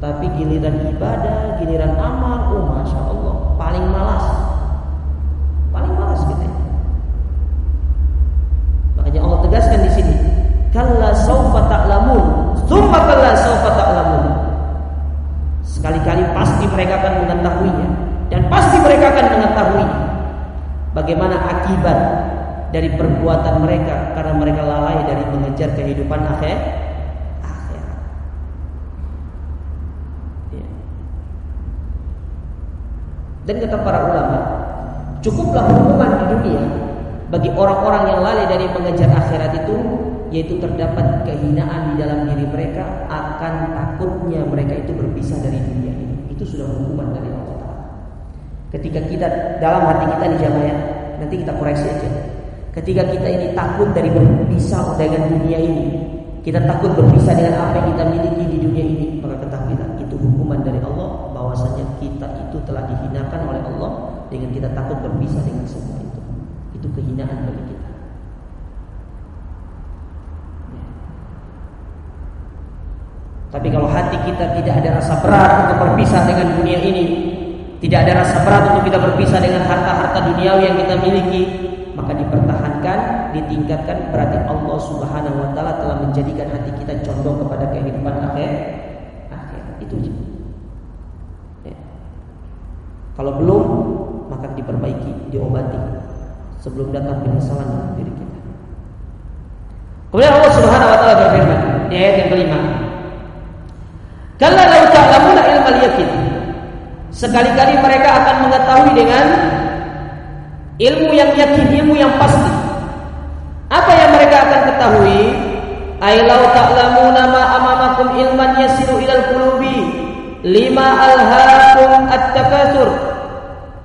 Tapi giliran ibadah, giliran amal, oh masya Allah, paling malas, paling malas kita. Makanya Allah tegaskan di sini, kalla saufa ta'lamun Tsumma kalla saufa ta'lamun. Sekali-kali pasti mereka akan mengetahuinya dan pasti mereka akan mengetahuinya. Bagaimana akibat dari perbuatan mereka karena mereka lalai dari mengejar kehidupan akhir akhir. Ya. Dan kata para ulama, cukuplah hukuman di dunia bagi orang-orang yang lalai dari mengejar akhirat itu yaitu terdapat kehinaan di dalam diri mereka akan takutnya mereka itu berpisah dari dunia ini. Itu sudah hukuman dari Allah. Ketika kita dalam hati kita nih jamaah nanti kita koreksi aja. Ketika kita ini takut dari berpisah dengan dunia ini, kita takut berpisah dengan apa yang kita miliki di dunia ini, maka ketahuilah itu hukuman dari Allah bahwasanya kita itu telah dihinakan oleh Allah dengan kita takut berpisah dengan semua itu. Itu kehinaan bagi kita. Tapi kalau hati kita tidak ada rasa berat untuk berpisah dengan dunia ini, tidak ada rasa berat untuk kita berpisah dengan harta-harta duniawi yang kita miliki, maka dipertahankan, ditingkatkan berarti Allah Subhanahu wa taala telah menjadikan hati kita condong kepada kehidupan akhir. Akhir itu Ya. Kalau belum, maka diperbaiki, diobati sebelum datang penyesalan dalam diri kita. Kemudian Allah Subhanahu wa taala berfirman di ayat yang kelima, kalau lau ta'lamuna ilmal yakin. Sekali-kali mereka akan mengetahui dengan ilmu yang yakin, ilmu yang pasti. Apa yang mereka akan ketahui? Ailau ta'lamuna ma amamakum ilman yasiru ilal qulubi. lima alhaakum at-takatsur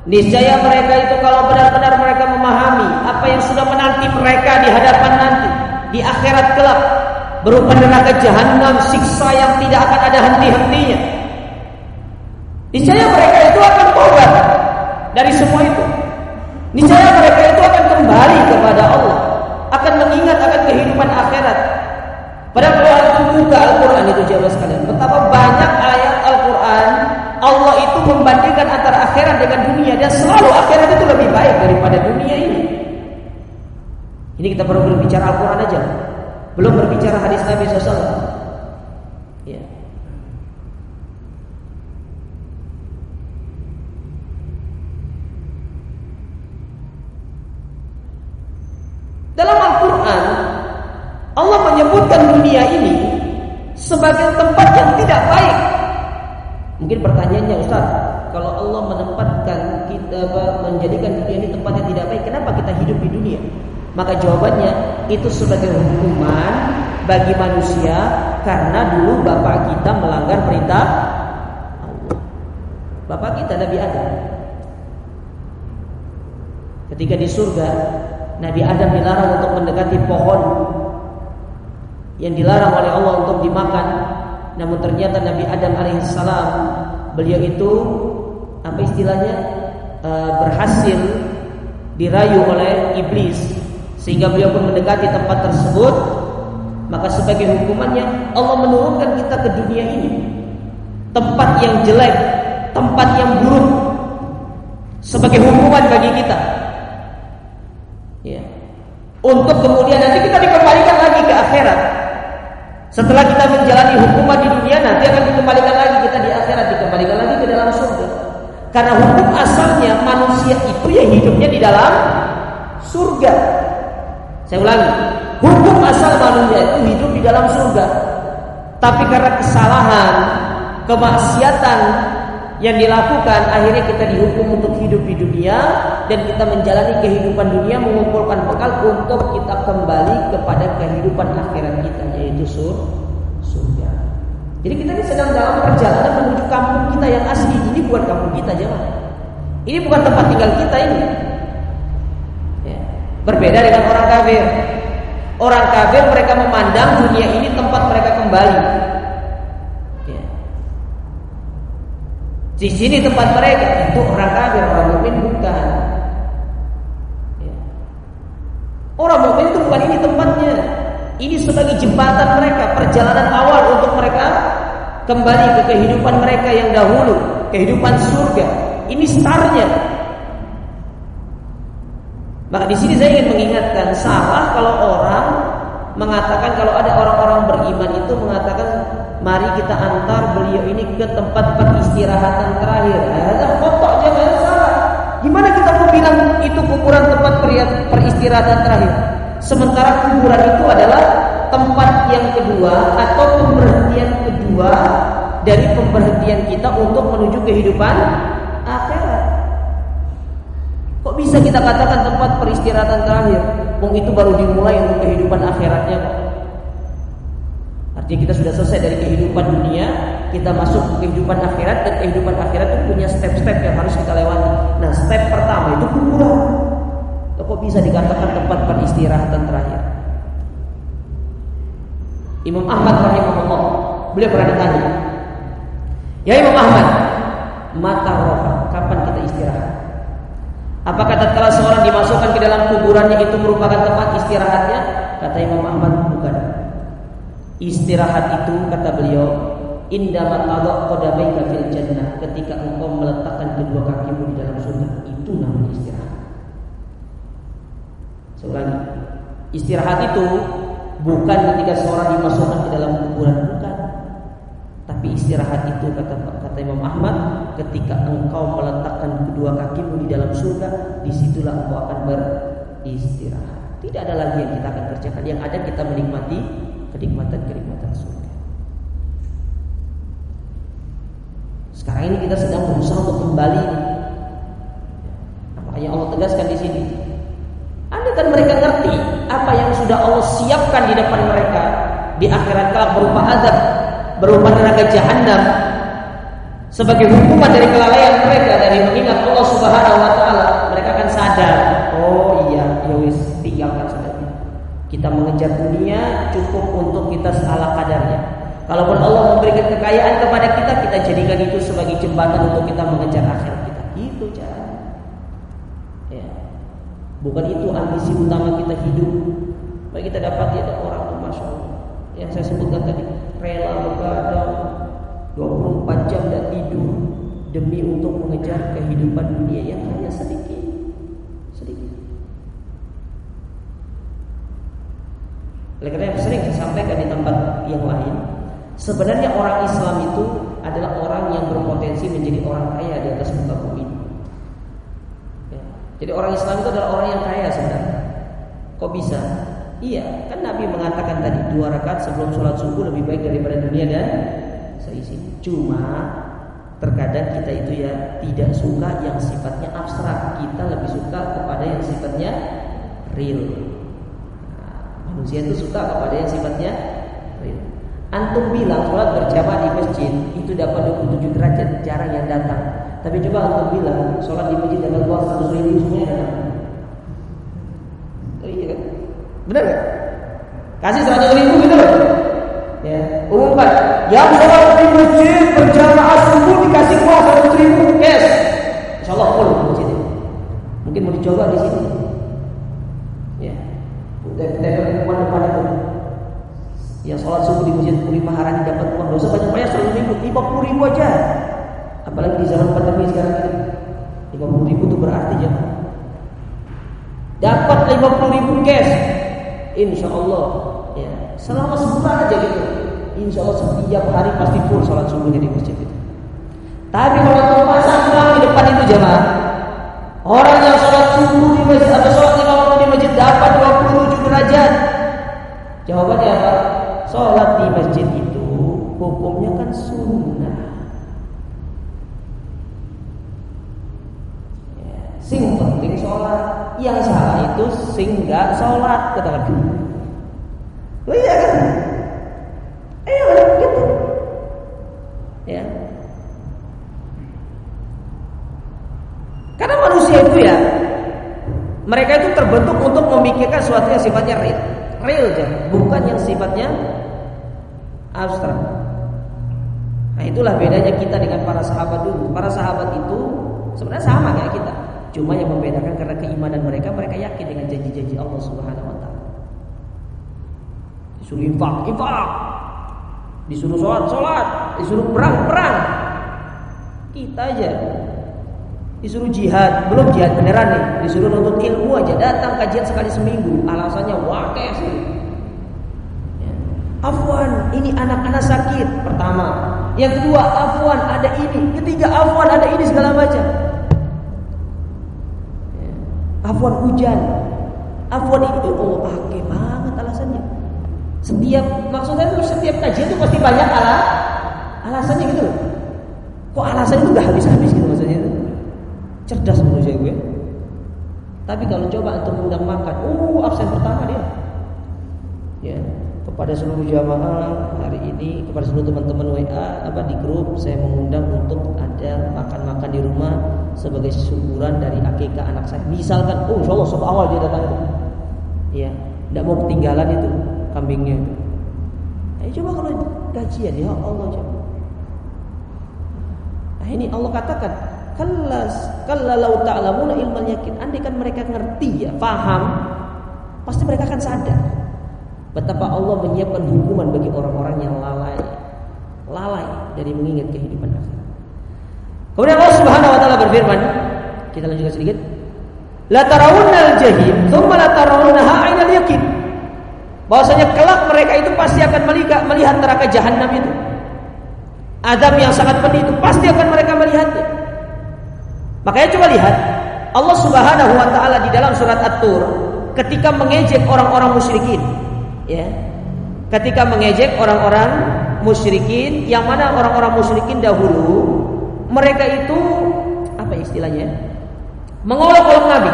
niscaya mereka itu kalau benar-benar mereka memahami apa yang sudah menanti mereka di hadapan nanti di akhirat kelak berupa neraka jahanam siksa yang tidak akan ada henti-hentinya niscaya mereka itu akan tobat dari semua itu niscaya mereka itu akan kembali kepada Allah akan mengingat akan kehidupan akhirat. Pada kalau buka Al-Quran itu jawab sekalian Betapa banyak ayat Al-Quran Allah itu membandingkan antara akhirat dengan dunia Dan selalu akhirat itu lebih baik daripada dunia ini. Ini kita baru berbicara Al-Quran aja. Belum berbicara hadis Nabi SAW ya. Dalam Al-Quran Allah menyebutkan dunia ini sebagai tempat yang tidak baik. Mungkin pertanyaannya Ustaz, kalau Allah menempatkan kita menjadikan dunia ini tempat yang tidak baik, kenapa kita hidup di dunia? Maka jawabannya itu sebagai hukuman bagi manusia karena dulu bapak kita melanggar perintah Allah. Bapak kita Nabi Adam. Ketika di surga, Nabi Adam dilarang untuk mendekati pohon yang dilarang oleh Allah untuk dimakan. Namun ternyata Nabi Adam alaihissalam beliau itu apa istilahnya e, berhasil dirayu oleh iblis. Sehingga beliau pun mendekati tempat tersebut. Maka sebagai hukumannya Allah menurunkan kita ke dunia ini. Tempat yang jelek tempat yang buruk sebagai hukuman bagi kita. Ya. Untuk kemudian nanti kita dikembalikan lagi ke akhirat setelah kita menjalani hukuman di dunia nanti akan dikembalikan lagi kita di akhirat dikembalikan lagi ke dalam surga. Karena hukum asalnya manusia itu ya hidupnya di dalam surga. Saya ulangi, hukum asal manusia itu hidup di dalam surga. Tapi karena kesalahan, kemaksiatan yang dilakukan akhirnya kita dihukum untuk hidup di dunia dan kita menjalani kehidupan dunia mengumpulkan bekal untuk kita kembali kepada kehidupan akhirat kita yaitu sur surga. Jadi kita ini sedang dalam perjalanan menuju kampung kita yang asli. Ini bukan kampung kita jemaah. Ini bukan tempat tinggal kita ini. Ya. Berbeda dengan orang kafir. Orang kafir mereka memandang dunia ini tempat mereka kembali. Di sini tempat mereka itu orang kafir, orang mukmin bukan. Ya. Orang mukmin itu bukan ini tempatnya. Ini sebagai jembatan mereka, perjalanan awal untuk mereka kembali ke kehidupan mereka yang dahulu, kehidupan surga. Ini startnya. Maka di sini saya ingin mengingatkan salah kalau orang mengatakan kalau ada orang-orang beriman itu mengatakan Mari kita antar beliau ini ke tempat peristirahatan terakhir. Ada foto jangan salah. Gimana kita mau bilang itu kuburan tempat peristirahatan terakhir? Sementara kuburan itu adalah tempat yang kedua atau pemberhentian kedua dari pemberhentian kita untuk menuju kehidupan akhirat. Kok bisa kita katakan tempat peristirahatan terakhir? Wong itu baru dimulai untuk kehidupan akhiratnya kok. Artinya kita sudah selesai dari kehidupan dunia, kita masuk ke kehidupan akhirat dan kehidupan akhirat itu punya step-step yang harus kita lewati. Nah, step pertama itu kuburan. Kok bisa dikatakan tempat peristirahatan terakhir? Imam Ahmad rahimahullah, beliau pernah ditanya, "Ya Imam Ahmad, mata roha, kapan kita istirahat?" Apakah tatkala seorang dimasukkan ke dalam kuburannya itu merupakan tempat istirahatnya? Kata Imam Ahmad, bukan. Istirahat itu kata beliau Indama tadok qadamaika fil jannah ketika engkau meletakkan kedua kakimu di dalam surga itu namanya istirahat. Seulangi. Istirahat itu bukan ketika seorang dimasukkan ke dalam kuburan bukan. Tapi istirahat itu kata kata Imam Ahmad ketika engkau meletakkan kedua kakimu di dalam surga di situlah engkau akan beristirahat. Tidak ada lagi yang kita akan kerjakan. Yang ada kita menikmati kenikmatan-kenikmatan surga. Sekarang ini kita sedang berusaha untuk kembali. Makanya Allah tegaskan di sini. Anda kan mereka ngerti apa yang sudah Allah siapkan di depan mereka di akhirat kelak berupa azab, berupa neraka jahanam. sebagai hukuman dari kelalaian mereka dari mengingat Allah Subhanahu wa taala, mereka akan sadar, Kita mengejar dunia cukup untuk kita salah kadarnya. Kalaupun Allah memberikan kekayaan kepada kita, kita jadikan itu sebagai jembatan untuk kita mengejar akhirat kita. Itu cara. Ya. Bukan itu ambisi utama kita hidup. Baik kita dapat ya orang tuh masya. Yang saya sebutkan tadi rela begadang 24 jam dan tidur demi untuk mengejar kehidupan dunia yang hanya. Sedikit. Oleh karena yang sering saya sampaikan di tempat yang lain, sebenarnya orang Islam itu adalah orang yang berpotensi menjadi orang kaya di atas muka bumi. Ya. Jadi orang Islam itu adalah orang yang kaya sebenarnya. Kok bisa? Iya, kan Nabi mengatakan tadi dua rakaat sebelum sholat subuh lebih baik daripada dunia dan seisi. Cuma terkadang kita itu ya tidak suka yang sifatnya abstrak. Kita lebih suka kepada yang sifatnya real. Manusia itu suka kepada yang sifatnya real. Antum bilang sholat berjamaah di masjid itu dapat 27 derajat jarang yang datang. Tapi coba antum bilang sholat di masjid dapat uang 100 ribu semuanya datang. Oh iya kan? Benar kan? Kasih 100 ribu gitu loh. Ya, umumkan yang sholat di masjid berjamaah subuh dikasih uang seratus ribu cash. Insya Allah full masjid. Mungkin mau dicoba di sini. Ya, udah kita depan depan itu. Yang sholat subuh di masjid Puri Maharani dapat uang dosa banyak banyak seratus ribu, lima puluh ribu aja. Apalagi di zaman pandemi sekarang ini, lima puluh ribu itu berarti ya. Dapat lima puluh ribu cash, insya Allah. Ya, selama sebulan aja gitu. Insya Allah setiap hari pasti full sholat subuhnya di masjid itu. Tapi kalau tahu pasang uang di depan itu jemaah, orang yang sholat subuh di masjid atau sholat lima waktu di masjid dapat 27 derajat. Jawabannya apa? Sholat di masjid itu hukumnya kan sunnah. Ya, sing penting sholat, yang salah itu sing nggak sholat katakan. Oh iya kan? Iya gitu. Ya. Karena manusia itu ya mereka itu terbentuk untuk memikirkan sesuatu yang sifatnya real, real aja, bukan yang sifatnya abstrak. Nah itulah bedanya kita dengan para sahabat dulu. Para sahabat itu sebenarnya sama kayak kita, cuma yang membedakan karena keimanan mereka, mereka yakin dengan janji-janji Allah Subhanahu Wa Taala. Disuruh infak, infak. Disuruh sholat, sholat. Disuruh perang, perang. Kita aja disuruh jihad, belum jihad beneran nih, disuruh nuntut ilmu aja, datang kajian sekali seminggu, alasannya wakil sih. Afwan, ini anak-anak sakit pertama. Yang kedua, afwan ada ini. Ketiga, afwan ada ini segala macam. Ya. Afwan hujan. Afwan itu oh pakai banget alasannya. Setiap maksudnya itu setiap kajian itu pasti banyak ala alasannya gitu. Kok alasannya itu gak habis-habis gitu maksudnya itu. Cerdas manusia gue. Tapi kalau coba untuk undang makan, uh absen pertama dia. Ya, kepada seluruh jamaah hari ini, kepada seluruh teman-teman WA apa di grup saya mengundang untuk ada makan-makan di rumah sebagai syukuran dari akikah anak saya. Misalkan, oh insya Allah awal dia datang itu. Ya, tidak mau ketinggalan itu kambingnya itu. Ayo coba kalau gajian ya Allah coba. Nah ini Allah katakan Kallas kallalau ta'lamuna ilmal yakin. Andai kan mereka ngerti ya, paham, pasti mereka akan sadar betapa Allah menyiapkan hukuman bagi orang-orang yang lalai. Lalai dari mengingat kehidupan akhirat. Kemudian Allah Subhanahu wa taala berfirman, kita lanjutkan sedikit. La tarawunnal jahim, tsumma la tarawunnaha 'ainal yakin. Bahwasanya kelak mereka itu pasti akan melihat, melihat neraka jahanam itu. Adab yang sangat pedih itu pasti akan mereka melihatnya. Makanya coba lihat Allah Subhanahu wa taala di dalam surat At-Tur ketika mengejek orang-orang musyrikin ya. Ketika mengejek orang-orang musyrikin yang mana orang-orang musyrikin dahulu mereka itu apa istilahnya? Mengolok-olok Nabi.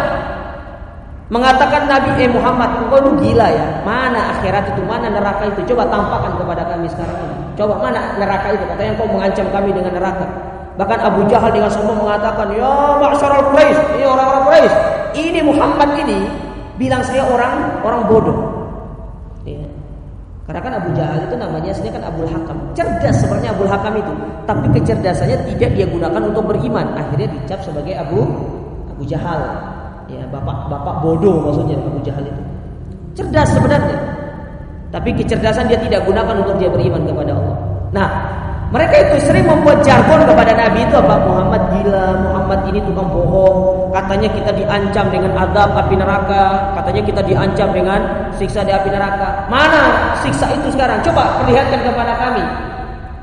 Mengatakan Nabi eh Muhammad engkau itu gila ya. Mana akhirat itu, mana neraka itu? Coba tampakkan kepada kami sekarang ini. Coba mana neraka itu? Katanya engkau mengancam kami dengan neraka. Bahkan Abu Jahal dengan sombong mengatakan, "Ya ma'syarul Quraisy, ini orang-orang Quraisy, ini Muhammad ini bilang saya orang orang bodoh." Karena kan Abu Jahal itu namanya aslinya kan Abu Hakam. Cerdas sebenarnya Abu Hakam itu, tapi kecerdasannya tidak dia gunakan untuk beriman. Akhirnya dicap sebagai Abu Abu Jahal. Ya, bapak bapak bodoh maksudnya Abu Jahal itu. Cerdas sebenarnya. Tapi kecerdasan dia tidak gunakan untuk dia beriman kepada Allah. Nah, mereka itu sering membuat jargon kepada Nabi itu apa? Muhammad gila, Muhammad ini tukang bohong. Katanya kita diancam dengan adab api neraka. Katanya kita diancam dengan siksa di api neraka. Mana siksa itu sekarang? Coba perlihatkan kepada kami.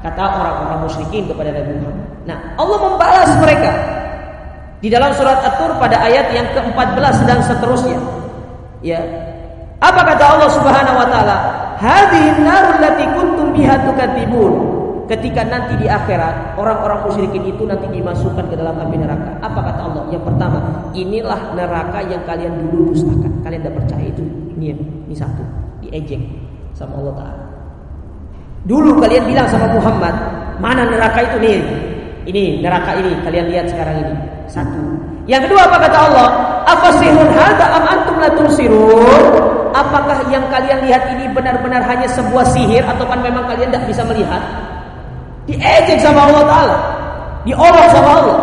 Kata orang-orang musyrikin kepada Nabi Muhammad. Nah, Allah membalas mereka. Di dalam surat At-Tur pada ayat yang ke-14 dan seterusnya. Ya. Apa kata Allah Subhanahu wa taala? Hadhihi narul lati kuntum biha tukadzibun ketika nanti di akhirat orang-orang musyrikin itu nanti dimasukkan ke dalam api neraka. Apa kata Allah? Yang pertama, inilah neraka yang kalian dulu dustakan. Kalian tidak percaya itu. Ini ini satu, diejek sama Allah Taala. Dulu kalian bilang sama Muhammad, mana neraka itu nih? Ini neraka ini kalian lihat sekarang ini. Satu. Yang kedua apa kata Allah? Afasihun hadza am antum la Apakah yang kalian lihat ini benar-benar hanya sebuah sihir atau kan memang kalian tidak bisa melihat? Diejek sama Allah Ta'ala. Diolok sama Allah.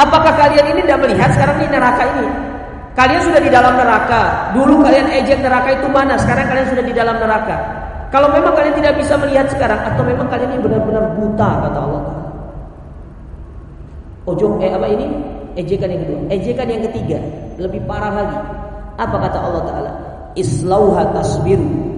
Apakah kalian ini tidak melihat sekarang di neraka ini? Kalian sudah di dalam neraka. Dulu kalian ejek neraka itu mana? Sekarang kalian sudah di dalam neraka. Kalau memang kalian tidak bisa melihat sekarang atau memang kalian ini benar-benar buta kata Allah Ta'ala. Ojo eh apa ini? Ejekan yang kedua. Ejekan yang ketiga lebih parah lagi. Apa kata Allah Ta'ala? Islauha tasbiru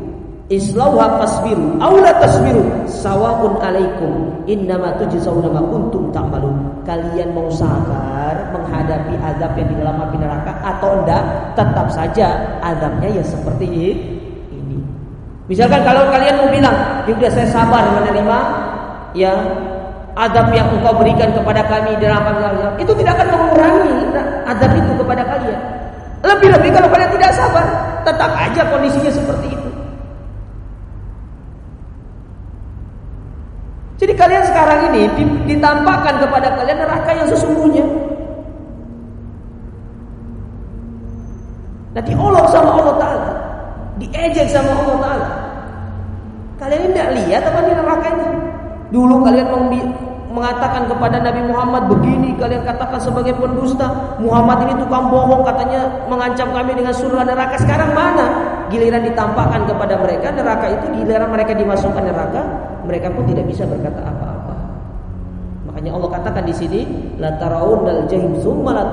Islauha fasbiru aula tasbiru sawa'un alaikum innama tujzauna ma kuntum ta'malun. Kalian mau sabar menghadapi azab yang di dalam api neraka atau enggak, tetap saja azabnya ya seperti ini. Misalkan kalau kalian mau bilang, "Ya udah saya sabar menerima ya azab yang engkau berikan kepada kami dalam api neraka." Itu tidak akan mengurangi azab itu kepada kalian. Lebih-lebih kalau kalian tidak sabar, tetap aja kondisinya seperti itu. Jadi kalian sekarang ini ditampakkan kepada kalian neraka yang sesungguhnya. Nah diolok sama Allah Ta'ala. Diejek sama Allah Ta'ala. Kalian tidak lihat apa di neraka ini? Dulu kalian mengatakan kepada Nabi Muhammad begini kalian katakan sebagai pendusta Muhammad ini tukang bohong katanya mengancam kami dengan surga neraka. Sekarang mana? Giliran ditampakkan kepada mereka neraka itu giliran mereka dimasukkan neraka mereka pun tidak bisa berkata apa-apa Allah katakan di sini la taraun dal jahim summa la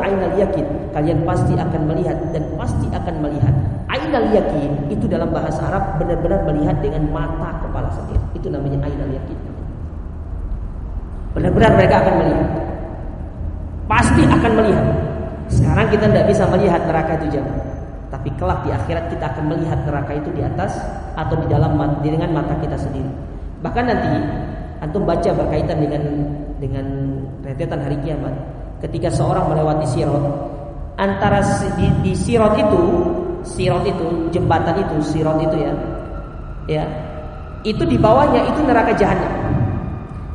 ainal yakin kalian pasti akan melihat dan pasti akan melihat ainal yakin itu dalam bahasa Arab benar-benar melihat dengan mata kepala sendiri itu namanya ainal yakin Benar-benar mereka akan melihat. Pasti akan melihat. Sekarang kita tidak bisa melihat neraka itu jauh. Tapi kelak di akhirat kita akan melihat neraka itu di atas atau di dalam dengan mata kita sendiri. Bahkan nanti antum baca berkaitan dengan dengan rentetan hari kiamat. Ketika seorang melewati sirot, antara di, di sirot itu, sirot itu jembatan itu, sirot itu ya, ya, itu di bawahnya itu neraka jahanam.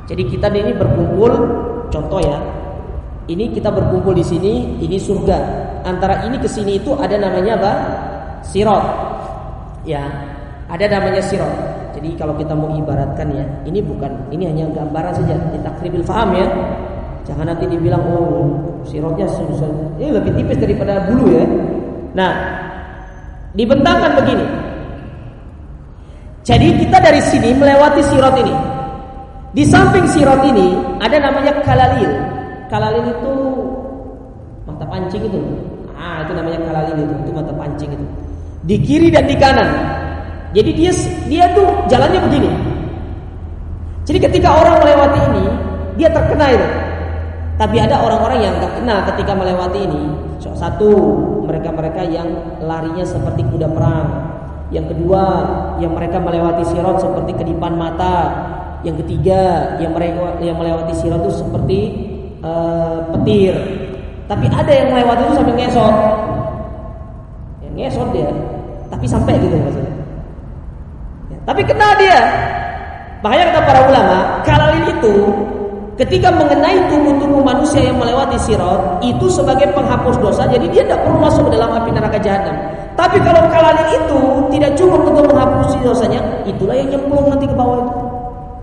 Jadi kita ini berkumpul, contoh ya, ini kita berkumpul di sini, ini surga. Antara ini ke sini itu ada namanya apa? Sirot. Ya, ada namanya sirot. Jadi kalau kita mau ibaratkan ya, ini bukan, ini hanya gambaran saja, kribil faham ya. Jangan nanti dibilang oh sirotnya susah. Ini lebih tipis daripada bulu ya. Nah, dibentangkan begini. Jadi kita dari sini melewati sirot ini. Di samping sirat ini ada namanya kalalil. Kalalil itu mata pancing itu. Ah, itu namanya kalalil itu, itu mata pancing itu. Di kiri dan di kanan. Jadi dia dia tuh jalannya begini. Jadi ketika orang melewati ini, dia terkena itu. Tapi ada orang-orang yang terkena ketika melewati ini. Satu, mereka-mereka yang larinya seperti kuda perang. Yang kedua, yang mereka melewati sirat seperti kedipan mata yang ketiga yang mereka yang melewati sirat itu seperti uh, petir. Tapi ada yang melewati itu sampai ngesot. Yang ngesot dia, tapi sampai gitu maksudnya. Tapi kena dia. Makanya kata para ulama, kalalin itu ketika mengenai tubuh-tubuh manusia yang melewati sirat itu sebagai penghapus dosa jadi dia tidak perlu masuk ke dalam api neraka jahanam tapi kalau kalian itu tidak cukup untuk menghapus dosanya itulah yang nyemplung nanti ke bawah itu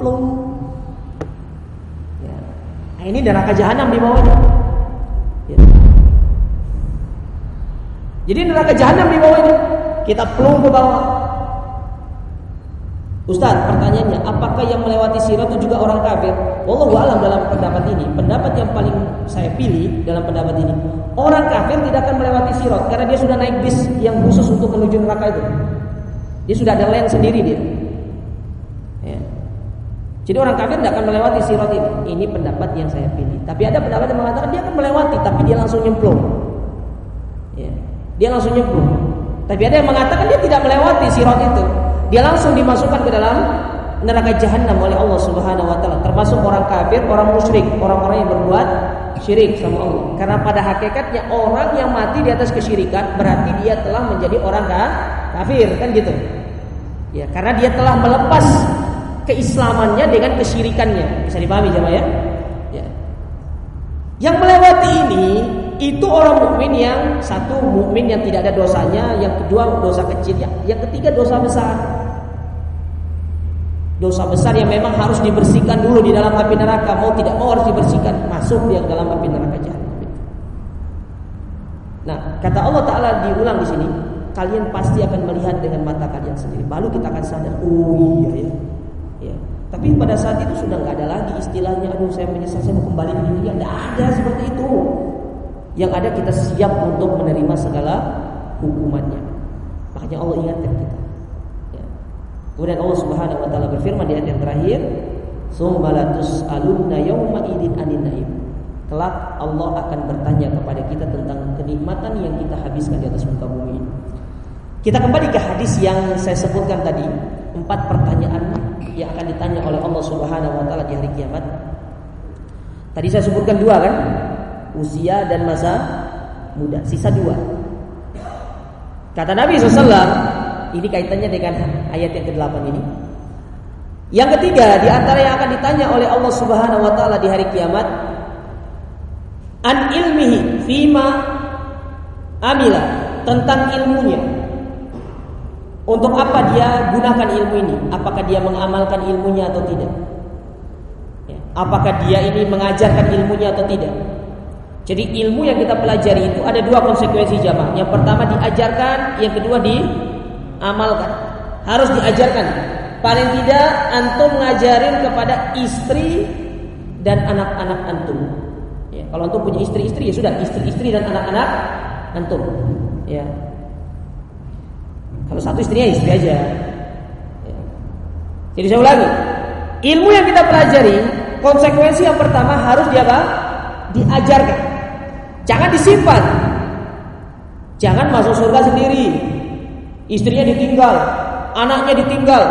plung ya. nah, ini neraka jahanam di bawahnya ya. jadi neraka jahanam di bawahnya kita plung ke bawah Ustaz, pertanyaannya, apakah yang melewati sirat itu juga orang kafir? Wallahu alam dalam pendapat ini, pendapat yang paling saya pilih dalam pendapat ini, orang kafir tidak akan melewati sirat karena dia sudah naik bis yang khusus untuk menuju neraka itu. Dia sudah ada lane sendiri dia. Ya. Jadi orang kafir tidak akan melewati sirat ini. Ini pendapat yang saya pilih. Tapi ada pendapat yang mengatakan dia akan melewati, tapi dia langsung nyemplung. Ya. Dia langsung nyemplung. Tapi ada yang mengatakan dia tidak melewati sirat itu dia langsung dimasukkan ke dalam neraka jahanam oleh Allah Subhanahu wa taala termasuk orang kafir, orang musyrik, orang-orang yang berbuat syirik sama Allah. Karena pada hakikatnya orang yang mati di atas kesyirikan berarti dia telah menjadi orang kafir, kan gitu. Ya, karena dia telah melepas keislamannya dengan kesyirikannya. Bisa dipahami jemaah ya? ya. Yang melewati ini itu orang mukmin yang satu mukmin yang tidak ada dosanya, yang kedua dosa kecil, yang, yang ketiga dosa besar. Dosa besar yang memang harus dibersihkan dulu di dalam api neraka, mau tidak mau harus dibersihkan, masuk dia ke dalam api neraka jahanam. Nah, kata Allah Taala diulang di sini, kalian pasti akan melihat dengan mata kalian sendiri. Baru kita akan sadar, oh iya ya. ya. Tapi pada saat itu sudah nggak ada lagi istilahnya, aduh saya menyesal saya mau kembali ke dunia. Tidak ada seperti itu. Yang ada kita siap untuk menerima segala hukumannya. Makanya Allah ingatkan kita. Ya. Kemudian Allah Subhanahu wa taala berfirman di ayat yang terakhir, "Sumbalatus alunna yawma idin anin naim." Kelak Allah akan bertanya kepada kita tentang kenikmatan yang kita habiskan di atas muka bumi ini. Kita kembali ke hadis yang saya sebutkan tadi, empat pertanyaan yang akan ditanya oleh Allah Subhanahu wa taala di hari kiamat. Tadi saya sebutkan dua kan? Usia dan masa muda. Sisa dua. Kata Nabi SAW, ini kaitannya dengan ayat yang ke-8 ini. Yang ketiga, di antara yang akan ditanya oleh Allah Subhanahu wa taala di hari kiamat, an ilmihi fima amila tentang ilmunya. Untuk apa dia gunakan ilmu ini? Apakah dia mengamalkan ilmunya atau tidak? Ya, apakah dia ini mengajarkan ilmunya atau tidak? Jadi ilmu yang kita pelajari itu ada dua konsekuensi jamaah. Yang pertama diajarkan, yang kedua diamalkan. Harus diajarkan. Paling tidak antum ngajarin kepada istri dan anak-anak antum. Ya, kalau antum punya istri-istri ya sudah istri-istri dan anak-anak antum. Ya. Kalau satu istrinya istri aja. Ya. Jadi saya ulangi, ilmu yang kita pelajari konsekuensi yang pertama harus dia apa? Diajarkan. Jangan disimpan. Jangan masuk surga sendiri. Istrinya ditinggal, anaknya ditinggal.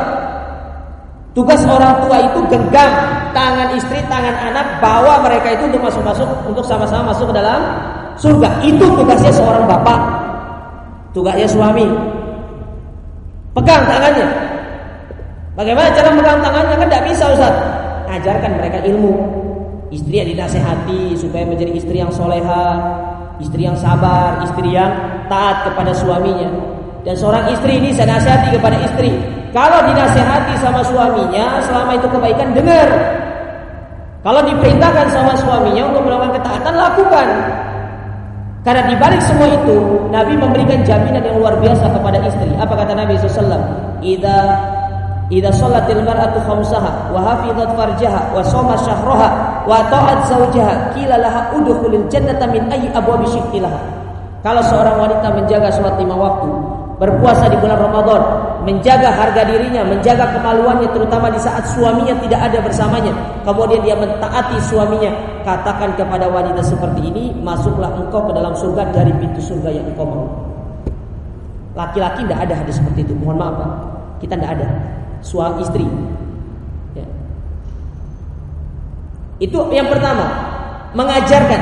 Tugas orang tua itu genggam tangan istri, tangan anak, bawa mereka itu untuk masuk-masuk untuk sama-sama masuk ke dalam surga. Itu tugasnya seorang bapak. Tugasnya suami. Pegang tangannya. Bagaimana cara pegang tangannya? Kan tidak bisa Ustaz. Ajarkan mereka ilmu. Istri yang dinasehati supaya menjadi istri yang soleha, istri yang sabar, istri yang taat kepada suaminya. Dan seorang istri ini saya nasihati kepada istri, kalau dinasehati sama suaminya, selama itu kebaikan dengar. Kalau diperintahkan sama suaminya untuk melakukan ketaatan, lakukan. Karena di balik semua itu, Nabi memberikan jaminan yang luar biasa kepada istri. Apa kata Nabi SAW? Ida Idza sholatil mar'atu khamsaha wa hafizat farjaha wa shoma syahraha wa ta'at zawjaha qila laha udkhulil jannata min ayyi abwabi syiqilaha. Kalau seorang wanita menjaga sholat lima waktu, berpuasa di bulan Ramadan, menjaga harga dirinya, menjaga kemaluannya terutama di saat suaminya tidak ada bersamanya, kemudian dia mentaati suaminya, katakan kepada wanita seperti ini, masuklah engkau ke dalam surga dari pintu surga yang engkau mau. Laki-laki tidak ada hadis seperti itu. Mohon maaf, Pak. Kita tidak ada suami istri. Ya. Itu yang pertama, mengajarkan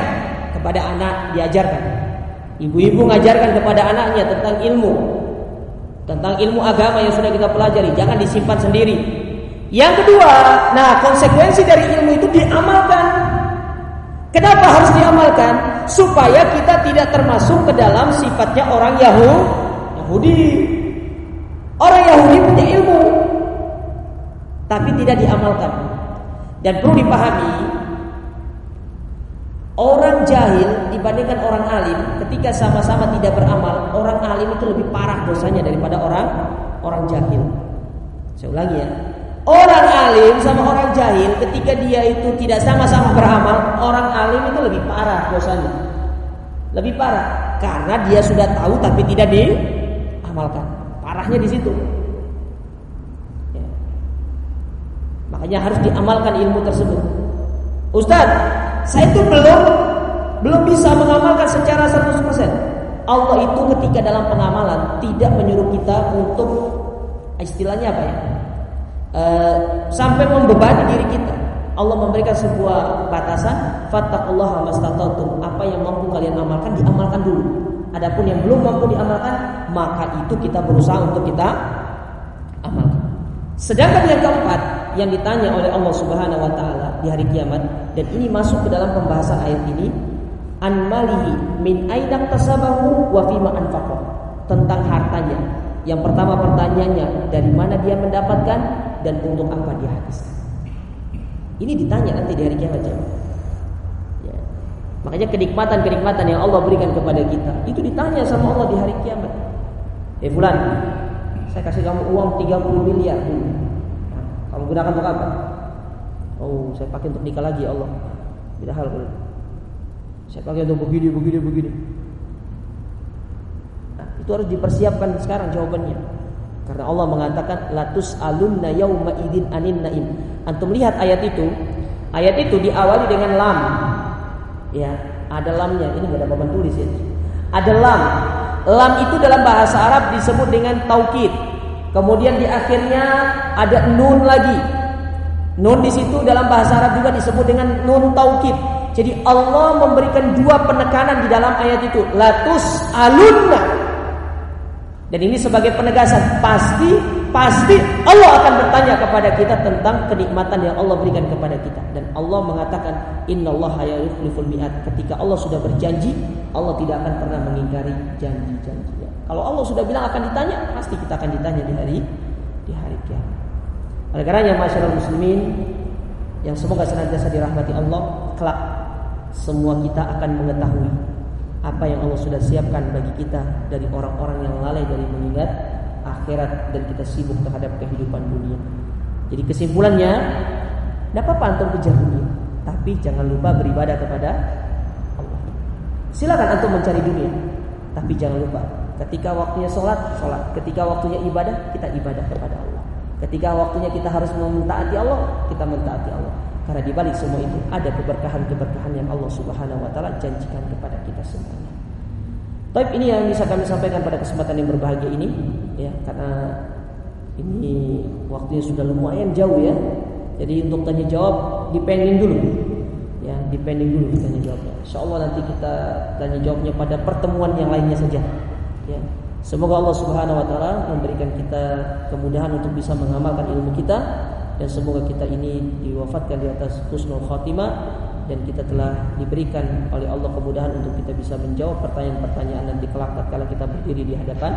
kepada anak diajarkan. Ibu-ibu mengajarkan kepada anaknya tentang ilmu, tentang ilmu agama yang sudah kita pelajari. Jangan disimpan sendiri. Yang kedua, nah konsekuensi dari ilmu itu diamalkan. Kenapa harus diamalkan? Supaya kita tidak termasuk ke dalam sifatnya orang Yahudi. Orang Yahudi punya ilmu, tapi tidak diamalkan. Dan perlu dipahami, orang jahil dibandingkan orang alim, ketika sama-sama tidak beramal, orang alim itu lebih parah dosanya daripada orang orang jahil. Saya ulangi ya, Orang alim sama orang jahil ketika dia itu tidak sama-sama beramal, orang alim itu lebih parah dosanya. Lebih parah karena dia sudah tahu tapi tidak diamalkan. Parahnya di situ. Ya. Makanya harus diamalkan ilmu tersebut. Ustaz, saya itu belum belum bisa mengamalkan secara 100%. Allah itu ketika dalam pengamalan tidak menyuruh kita untuk istilahnya apa ya? Eh, sampai membebani diri kita. Allah memberikan sebuah batasan, fattaqullaha mastata'tum. Apa yang mampu kalian amalkan diamalkan dulu. Adapun yang belum mampu diamalkan, maka itu kita berusaha untuk kita amalkan. Sedangkan yang keempat yang ditanya oleh Allah Subhanahu wa taala di hari kiamat dan ini masuk ke dalam pembahasan ayat ini an malihi min aidam tasabahu wa fima anfaqah tentang hartanya. Yang pertama pertanyaannya dari mana dia mendapatkan dan untuk apa dia habiskan. Ini ditanya nanti di hari kiamat ya. Makanya kenikmatan-kenikmatan yang Allah berikan kepada kita itu ditanya sama Allah di hari kiamat. Eh bulan, saya kasih kamu uang 30 miliar kamu gunakan untuk apa? Oh, saya pakai untuk nikah lagi ya Allah. Tidak hal. Saya pakai untuk begini, begini, begini. Nah, itu harus dipersiapkan sekarang jawabannya. Karena Allah mengatakan latus alunna yauma idin anin naim. Antum lihat ayat itu. Ayat itu diawali dengan lam. Ya, ada lamnya. Ini enggak ada papan tulis ya. Ada lam. Lam itu dalam bahasa Arab disebut dengan taukid. Kemudian di akhirnya ada nun lagi. Nun di situ dalam bahasa Arab juga disebut dengan nun taukid. Jadi Allah memberikan dua penekanan di dalam ayat itu. Latus alunna dan ini sebagai penegasan pasti pasti Allah akan bertanya kepada kita tentang kenikmatan yang Allah berikan kepada kita dan Allah mengatakan innallaha yukhliful mi'ad ketika Allah sudah berjanji Allah tidak akan pernah mengingkari janji-janjinya. Kalau Allah sudah bilang akan ditanya, pasti kita akan ditanya di hari di hari kiamat. Oleh karenanya masyarakat muslimin yang semoga senantiasa dirahmati Allah, kelak semua kita akan mengetahui apa yang Allah sudah siapkan bagi kita dari orang-orang yang lalai dari mengingat akhirat dan kita sibuk terhadap kehidupan dunia. Jadi kesimpulannya, tidak apa-apa antum kejar dunia, tapi jangan lupa beribadah kepada Allah. Silakan antum mencari dunia, tapi jangan lupa ketika waktunya sholat, sholat. Ketika waktunya ibadah, kita ibadah kepada Allah. Ketika waktunya kita harus mentaati Allah, kita mentaati Allah. Karena di balik semua itu ada keberkahan-keberkahan yang Allah Subhanahu wa taala janjikan kepada kita semuanya. Tapi ini yang bisa kami sampaikan pada kesempatan yang berbahagia ini ya karena ini waktunya sudah lumayan jauh ya. Jadi untuk tanya jawab dipending dulu. Ya, dipending dulu tanya jawabnya. Insyaallah nanti kita tanya jawabnya pada pertemuan yang lainnya saja. Ya. Semoga Allah Subhanahu wa taala memberikan kita kemudahan untuk bisa mengamalkan ilmu kita dan semoga kita ini diwafatkan di atas husnul khatimah dan kita telah diberikan oleh Allah kemudahan untuk kita bisa menjawab pertanyaan-pertanyaan nanti kelak tatkala kita berdiri di hadapan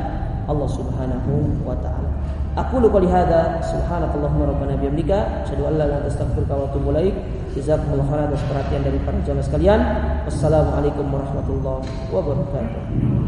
Allah Subhanahu wa taala. Aku lu qouli hada subhanakallahumma rabbana bihamdika asyhadu an la ilaha illa anta astaghfiruka wa atubu ilaik. Jazakumullahu khairan atas perhatian dari para jamaah sekalian. Wassalamualaikum warahmatullahi wabarakatuh.